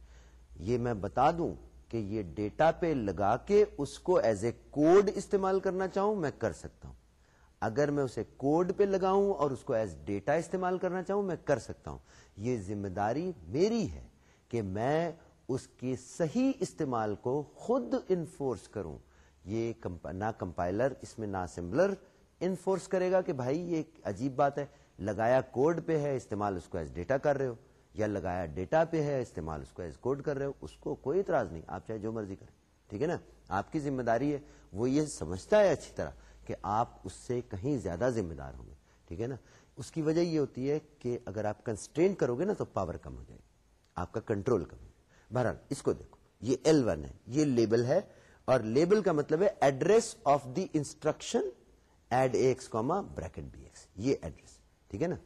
یہ میں بتا دوں کہ یہ ڈیٹا پہ لگا کے اس کو ایز اے کوڈ استعمال کرنا چاہوں، میں کر سکتا ہوں۔ اگر میں اسے کوڈ پہ لگاؤں اور اس کو ایز ڈیٹا استعمال کرنا چاہوں، میں کر سکتا ہوں۔ یہ ذمہ داری میری ہے کہ میں اس کے صحیح استعمال کو خود انفورس کروں۔ یہ نہ کمپائلر اس میں نہ اسمبلر انفورس کرے گا کہ بھائی یہ عجیب بات ہے۔ لگایا کوڈ پہ ہے، استعمال اس کو ایز ڈیٹا کر رہے ہو، یا لگایا ڈیٹا پہ ہے، استعمال اس کو ایز کوڈ کر رہے ہو، اس کو کوئی اعتراض نہیں، آپ چاہے جو مرضی کریں۔ ٹھیک ہے نا؟ آپ کی ذمہ داری ہے، وہ یہ سمجھتا ہے اچھی طرح کہ آپ اس سے کہیں زیادہ ذمہ دار ہوں گے۔ ٹھیک ہے نا؟ اس کی وجہ یہ ہوتی ہے کہ اگر آپ کنسٹرین کرو گے نا تو پاور کم ہو جائے گی آپ کا کنٹرول کم ہو جائے۔ بہرحال، اس کو دیکھو، یہ ایل ون ہے، یہ لیبل ہے، اور لیبل کا مطلب ہے address of the instruction add X comma bracket B X یہ ایڈریس ٹھیک ہے نا؟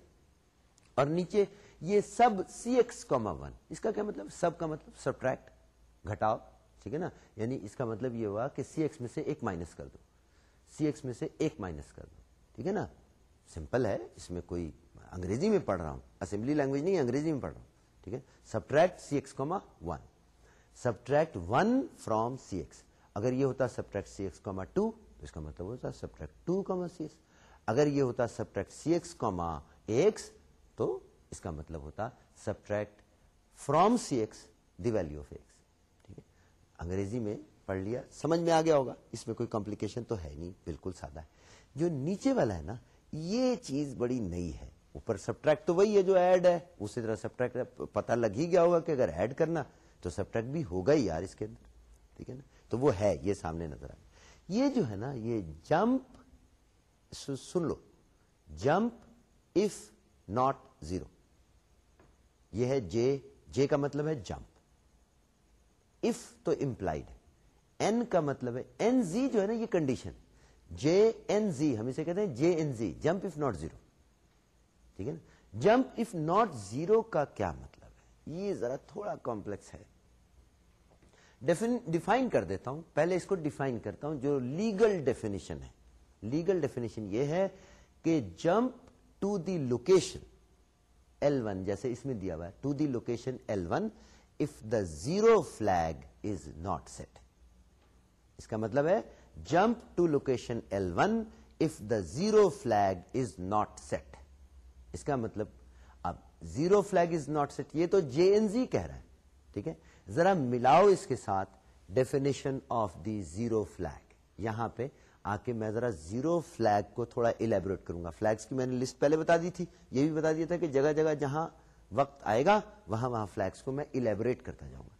اور نیچے یہ سب سی ایکس کوما ون اس کا کیا مطلب؟ سب کا مطلب سبٹریکٹ گھٹاؤ، ٹھیک ہے نا؟ یعنی اس کا مطلب یہ ہوا کہ سی ایکس میں سے ایک مائنس کر دو سی ایکس میں سے ایک مائنس کر دو، ٹھیک ہے نا؟ سمپل ہے، اس میں کوئی انگریزی میں پڑھ رہا ہوں اسمبلی لینگویج نہیں، انگریزی میں پڑھ رہا ہوں۔ ٹھیک ہے؟ Subtract C X comma one subtract one from C X اگر یہ ہوتا subtract C X comma two تو اس کا مطلب ہوتا subtract two comma C X اگر یہ ہوتا subtract C X comma X تو اس کا مطلب ہوتا subtract from C X the value of X ٹھیک ہے؟ انگریزی میں پڑھ لیا، سمجھ میں آ گیا ہوگا۔ اس میں کوئی کمپلیکیشن تو ہے نہیں، بالکل سادہ ہے۔ جو نیچے والا ہے نا، یہ چیز بڑی نئی ہے۔ اوپر سبٹریکٹ تو وہی ہے جو ایڈ ہے۔ اسی طرح سبٹریکٹ پتا لگ ہی گیا ہوگا کہ اگر ایڈ کرنا تو سبٹریکٹ بھی ہوگا ہی یار اس کے اندر۔ ٹھیک ہے نا؟ تو وہ ہے، یہ سامنے نظر آئے۔ یہ جو ہے نا، یہ جمپ سن لو۔ جمپ اف ناٹ زیرو یہ ہے جے جے کا مطلب ہے جمپ اف تو امپلائڈ ہے۔ این کا مطلب ہے این زی جو ہے نا، یہ کنڈیشن جے این زی ہم اسے کہتے ہیں J N Z jump if not zero ٹھیک ہے نا؟ جمپ اف ناٹ زیرو کا کیا مطلب ہے؟ یہ ذرا تھوڑا کمپلیکس ہے۔ ڈیفائن کر دیتا ہوں۔ پہلے اس کو ڈیفائن کرتا ہوں، جو لیگل ڈیفینیشن ہے۔ لیگل ڈیفینیشن یہ ہے کہ jump to the location L one جیسے اس میں دیا ہوا ہے to the location L one if the zero flag is not set اس کا مطلب ہے jump to location L one if the zero flag is not set اس کا مطلب اب zero flag is not set, یہ تو جے این زی کہہ رہا ہے، ٹھیک ہے؟ ذرا ملاؤ اس کے ساتھ definition of the zero flag یہاں پہ آ کے میں ذرا زیرو فلگ کو تھوڑا الیبوریٹ کروں گا۔ فلگس کی میں نے لسٹ پہلے بتا دی تھی، یہ بھی بتا دیا تھا کہ جگہ جگہ جہاں وقت آئے گا، وہاں وہاں فلگس کو میں الیبوریٹ کرتا جاؤں گا۔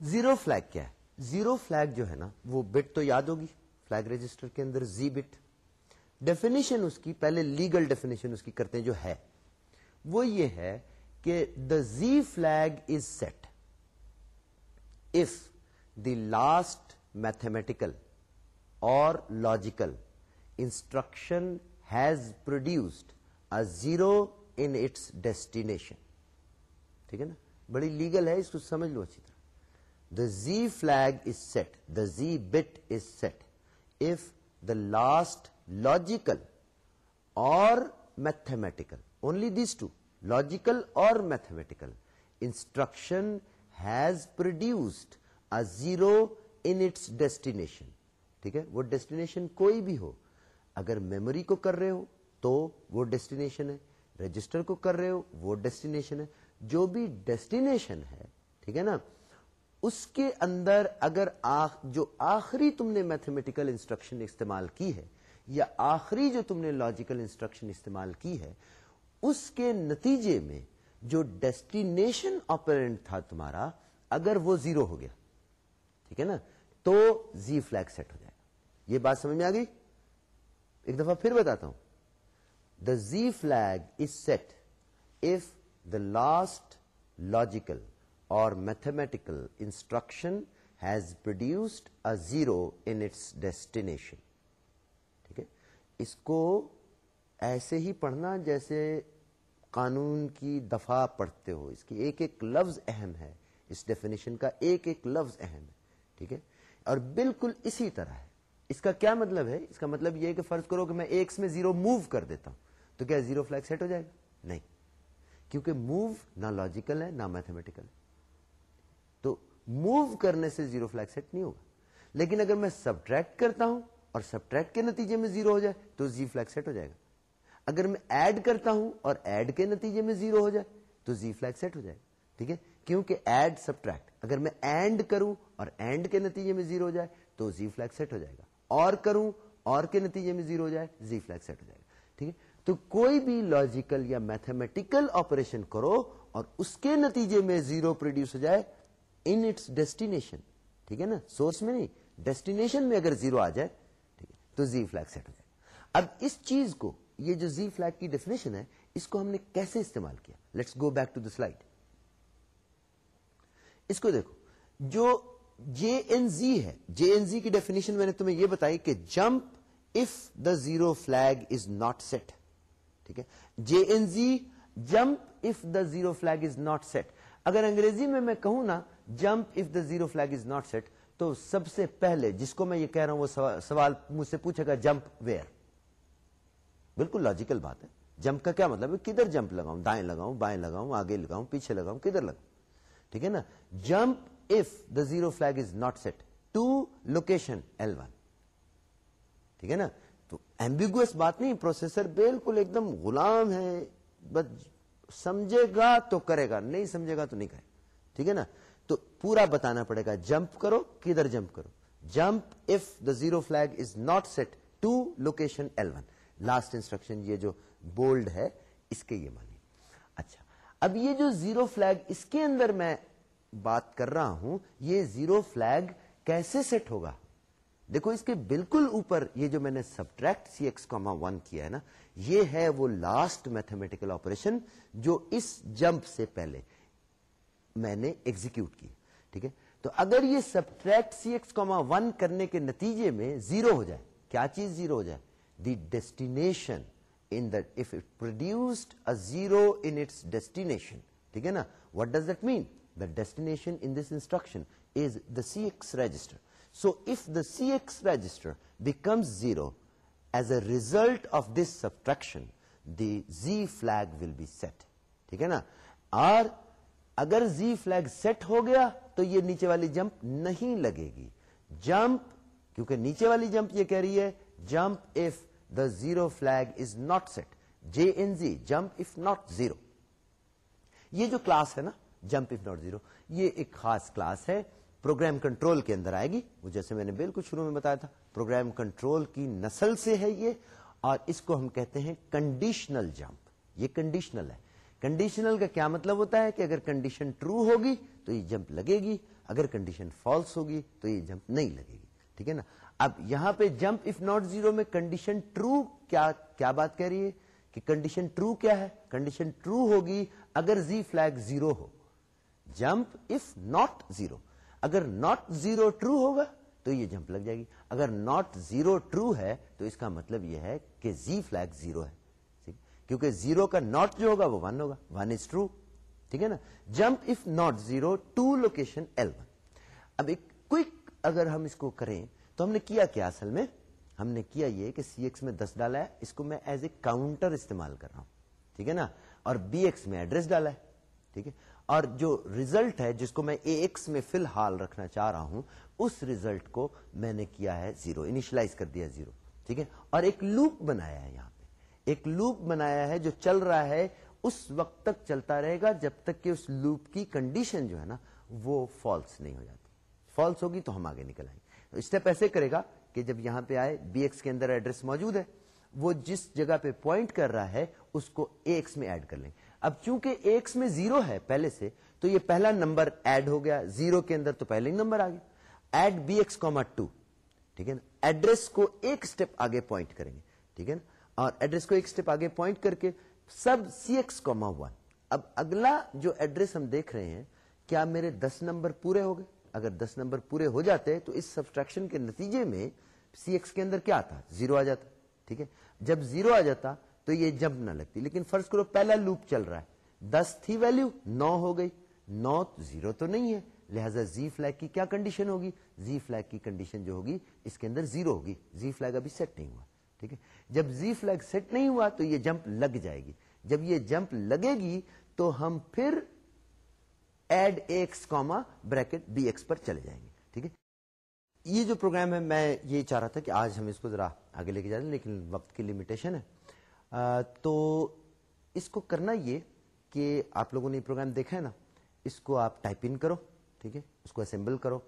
زیرو فلگ کیا ہے؟ زیرو فلگ جو ہے نا، وہ بٹ تو یاد ہوگی فلگ رجسٹر کے اندر زی بٹ ڈیفینیشن اس کی، پہلے لیگل ڈیفینیشن اس کی کرتے ہیں جو ہے۔ وہ یہ ہے کہ the Z flag is set if the last mathematical اور logical instruction has produced a zero in its destination ٹھیک ہے نا؟ بڑی لیگل ہے، اس کو سمجھ لو اچھی طرح۔ The Z flag is set the Z bit is set if the last logical اور mathematical only these two logical اور mathematical instruction has produced a zero in its destination ٹھیک ہے؟ وہ ڈیسٹینیشن کوئی بھی ہو، اگر میموری کو کر رہے ہو تو وہ ڈیسٹینیشن ہے رجسٹر کو کر رہے ہو وہ ڈیسٹینیشن ہے۔ جو بھی ڈیسٹینیشن ہے، ٹھیک ہے نا؟ اس کے اندر اگر آخ، جو آخری تم نے میتھمیٹیکل انسٹرکشن استعمال کی ہے یا آخری جو تم نے لاجیکل انسٹرکشن استعمال کی ہے، اس کے نتیجے میں جو ڈیسٹینیشن آپرینٹ تھا تمہارا، اگر وہ زیرو ہو گیا، ٹھیک ہے نا؟ تو زی فلیک سیٹ ہو جائے گا۔ یہ بات سمجھ میں آ گئی؟ ایک دفعہ پھر بتاتا ہوں۔ The Z flag is set if the last logical اور mathematical instruction has produced a zero in its destination اس کو ایسے ہی پڑھنا جیسے قانون کی دفاع پڑھتے ہو۔ اس کی ایک ایک لفظ اہم ہے۔ اس ڈیفینیشن کا ایک ایک لفظ اہم ہے۔ ٹھیک ہے؟ اور بالکل اسی طرح ہے۔ اس کا کیا مطلب ہے؟ اس کا مطلب یہ کہ فرض کرو کہ میں ایکس میں زیرو موو کر دیتا ہوں۔ تو کیا زیرو فلیک سیٹ ہو جائے گا؟ نہیں۔ کیونکہ موو نہ لاجیکل ہے، نہ میتھمیٹیکل ہے۔ تو موو کرنے سے زیرو فلیگ سیٹ نہیں ہوگا۔ لیکن اگر میں سبٹریکٹ کرتا ہوں اور سبٹریکٹ کے نتیجے میں زیرو ہو جائے تو زی فلیگ سیٹ ہو جائے گا۔ اگر میں ایڈ کرتا ہوں اور ایڈ کے نتیجے میں زیرو ہو جائے تو زی فلیگ سیٹ ہو جائے۔ گا ٹھیک ہے؟ کیونکہ ایڈ سبٹریکٹ اگر میں اینڈ کروں اور اینڈ کے نتیجے میں زیرو ہو جائے تو زی فلیگ سیٹ ہو جائے گا۔ اور کروں اور کے نتیجے میں زیرو ہو جائے، زی فلیگ سیٹ ہو جائے گا۔ ٹھیک ہے؟ تو کوئی بھی لاجیکل یا میتھمیٹیکل آپریشن کرو اور اس کے نتیجے میں زیرو پروڈیوس ہو جائے ان اٹس ڈیسٹینیشن ٹھیک ہے نا؟ سورس میں نہیں۔ ڈیسٹینیشن میں اگر زیرو آ جائے تو زی فلیک سیٹ ہو جائے۔ اب اس چیز کو، یہ جو زی فلیک کی ڈیفینیشن ہے، اس کو ہم نے کیسے استعمال کیا؟ Let's go back to the slide اس کو دیکھو، جو جے این زی ہے، جے این زی کی ڈیفینیشن میں نے تمہیں یہ بتائی کہ jump if the zero flag is not set ٹھیک ہے؟ J N Z, jump if the zero flag is not set اگر انگریزی میں میں کہوں نا، jump if the zero flag is not set تو سب سے پہلے جس کو میں یہ کہہ رہا ہوں وہ سوال مجھ سے پوچھے گا جمپ ویئر بالکل لاجیکل بات ہے۔ جمپ کا کیا مطلب ہے؟ کدھر جمپ لگاؤں؟ دائیں لگاؤں، بائیں لگاؤں، آگے لگاؤں، پیچھے لگاؤں، کدھر لگاؤں؟ ٹھیک ہے نا؟ Jump if the zero flag is not set to location L one ٹھیک ہے نا؟ تو ایمبیگوس بات نہیں پروسیسر بالکل ایک دم غلام ہے۔ بس سمجھے گا تو کرے گا، نہیں سمجھے گا تو نہیں کرے۔ ٹھیک ہے نا؟ تو پورا بتانا پڑے گا، جمپ کرو، کدھر جمپ کرو۔ Jump if the zero flag is not set to location L one last instruction یہ جو بولڈ ہے، اس کے یہ مانی اچھا اب یہ جو زیرو فلگ اس کے اندر میں بات کر رہا ہوں، یہ زیرو فلگ کیسے سیٹ ہوگا؟ دیکھو، اس کے بالکل اوپر یہ جو میں نے subtract C X comma one کیا ہے نا، یہ ہے وہ لاسٹ میتھمیٹیکل آپریشن جو اس جمپ سے پہلے۔ میں نے ایگزیکیوٹ کی، ٹھیک ہے؟ تو اگر یہ subtract C X comma one کرنے کے نتیجے میں زیرو ہو جائے، کیا چیز زیرو ہو جائے؟ The destination in that if it produced a zero in its destination ٹھیک ہے نا؟ What does that mean the destination in this instruction is the C X register so if the C X register becomes zero as a result of this subtraction the Z flag will be set ٹھیک ہے نا؟ اور اگر Z flag set ہو گیا تو یہ نیچے والی جمپ نہیں لگے گی۔ جمپ کیونکہ نیچے والی جمپ یہ کہہ رہی ہے jump if the zero flag is not set J N Z jump if not zero یہ جو کلاس ہے نا جمپ اف ناٹ زیرو یہ ایک خاص کلاس ہے۔ پروگرام کنٹرول کے اندر آئے گی۔ وہ جیسے میں نے بالکل شروع میں بتایا تھا پروگرام کنٹرول کی نسل سے ہے یہ۔ اور اس کو ہم کہتے ہیں کنڈیشنل جمپ یہ کنڈیشنل ہے۔ کنڈیشنل کا کیا مطلب ہوتا ہے کہ اگر کنڈیشن ٹرو ہوگی تو یہ جمپ لگے گی، اگر کنڈیشن فالس ہوگی تو یہ جمپ نہیں لگے گی، ٹھیک ہے نا؟ اب یہاں پہ جمپ اف ناٹ زیرو میں کنڈیشن ٹرو کیا کیا بات کہہ رہی ہے؟ کہ کنڈیشن ٹرو کیا ہے؟ کنڈیشن ٹرو ہوگی اگر زی فلگ زیرو ہو۔ جمپ اف ناٹ زیرو اگر ناٹ زیرو ٹرو ہوگا تو یہ جمپ لگ جائے گی۔ اگر ناٹ زیرو ٹرو ہے تو اس کا مطلب یہ ہے کہ زی فلگ زیرو ہے۔ کیونکہ زیرو کا ناٹ جو ہوگا وہ ون ہوگا، ون از ٹرو، ٹھیک ہے نا؟ Jump if not zero to location L one. اب ایک کوئک اگر ہم اس کو کریں تو ہم نے کیا کیا اصل میں؟ ہم نے کیا یہ کہ سی ایکس میں دس ڈالا ہے، اس کو میں ایز اے کاؤنٹر استعمال کر رہا ہوں، ٹھیک ہے نا؟ اور بی ایکس میں ایڈریس ڈالا ہے، ٹھیک ہے؟ اور جو ریزلٹ ہے، جس کو میں اے ایکس میں فی الحال رکھنا چاہ رہا ہوں، اس ریزلٹ کو میں نے کیا ہے زیرو، انیشلائز کر دیا زیرو، ٹھیک ہے؟ اور ایک لوپ بنایا ہے یہاں ایک لوپ بنایا ہے جو چل رہا ہے، اس وقت تک چلتا رہے گا جب تک کہ اس لوپ کی کنڈیشن جو ہے نا، وہ فالس نہیں ہو جاتی۔ فالس ہوگی تو ہم آگے نکل آئیں۔ گے اسٹیپ ایسے کرے گا کہ جب یہاں پہ آئے بی ایکس کے اندر ایڈریس موجود ہے، وہ جس جگہ پہ پوائنٹ کر رہا ہے، اس کو اے ایکس میں ایڈ کر لیں۔ اب چونکہ ایکس میں زیرو ہے پہلے سے، تو یہ پہلا نمبر ایڈ ہو گیا۔ زیرو کے اندر تو پہلے ہی نمبر آ گیا۔ Add B X comma two ٹھیک ہے نا؟ ایڈریس کو ایک اسٹیپ آگے پوائنٹ کریں گے۔ ٹھیک ہے نا؟ اور ایڈریس کو ایک اسٹیپ آگے پوائنٹ کر کے سب سی ایکس کوما ون اب اگلا جو ایڈریس ہم دیکھ رہے ہیں، کیا میرے دس نمبر پورے ہو گئے؟ اگر دس نمبر پورے ہو جاتے تو اس سبسٹریکشن کے نتیجے میں سی ایکس کے اندر کیا آتا؟ زیرو آ جاتا، ٹھیک ہے؟ جب زیرو آ جاتا تو یہ جمپ نہ لگتی، لیکن فرض کرو پہلا لوپ چل رہا ہے۔ دس تھی ویلو نو ہو گئی۔ نو زیرو تو نہیں ہے، لہذا زی فلگ کی کیا کنڈیشن ہوگی؟ زی فلگ کی کنڈیشن جو ہوگی، اس کے اندر زیرو ہوگی۔ زی فلگ ابھی سیٹ نہیں ہوا۔ ٹھیک ہے؟ جب زی فلگ سیٹ نہیں ہوا تو یہ جمپ لگ جائے گی۔ جب یہ جمپ لگے گی تو ہم پھر add X comma bracket B X پر چلے جائیں گے۔ ٹھیک ہے؟ یہ جو پروگرام ہے، میں یہ چاہ رہا تھا کہ آج ہم اس کو ذرا آگے لے کے جائیں لیکن وقت کی لمیٹیشن ہے۔ تو اس کو کرنا یہ کہ آپ لوگوں نے یہ پروگرام دیکھا ہے نا، اس کو آپ ٹائپ ان کرو، ٹھیک ہے؟ اس کو اسمبل کرو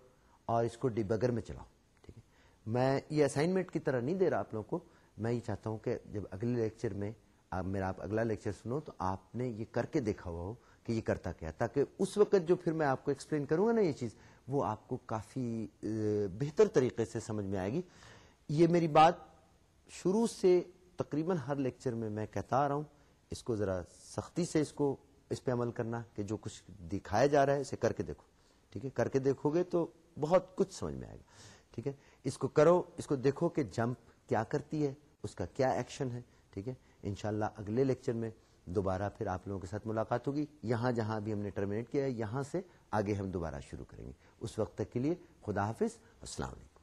اور اس کو ڈیبگر میں چلاؤ۔ ٹھیک ہے؟ میں یہ اسائنمنٹ کی طرح نہیں دے رہا آپ لوگوں کو میں یہ چاہتا ہوں کہ جب اگلے لیکچر میں آپ میرا آپ اگلا لیکچر سنو تو آپ نے یہ کر کے دیکھا ہوا ہو کہ یہ کرتا کیا تاکہ اس وقت جو پھر میں آپ کو ایکسپلین کروں گا نا یہ چیز، وہ آپ کو کافی بہتر طریقے سے سمجھ میں آئے گی۔ یہ میری بات شروع سے تقریباً ہر لیکچر میں میں کہتا آ رہا ہوں۔ اس کو ذرا سختی سے اس کو اس پہ عمل کرنا کہ جو کچھ دکھایا جا رہا ہے اسے کر کے دیکھو۔ ٹھیک ہے؟ کر کے دیکھو گے تو بہت کچھ سمجھ میں آئے گا۔ ٹھیک ہے؟ اس کو کرو، اس کو دیکھو کہ جمپ کیا کرتی ہے۔ اس کا کیا ایکشن ہے؟ ٹھیک ہے؟ انشاءاللہ اگلے لیکچر میں دوبارہ پھر آپ لوگوں کے ساتھ ملاقات ہوگی۔ یہاں جہاں بھی ہم نے ٹرمینیٹ کیا ہے، یہاں سے آگے ہم دوبارہ شروع کریں گے۔ اس وقت تک کے لیے خدا حافظ۔ السلام علیکم۔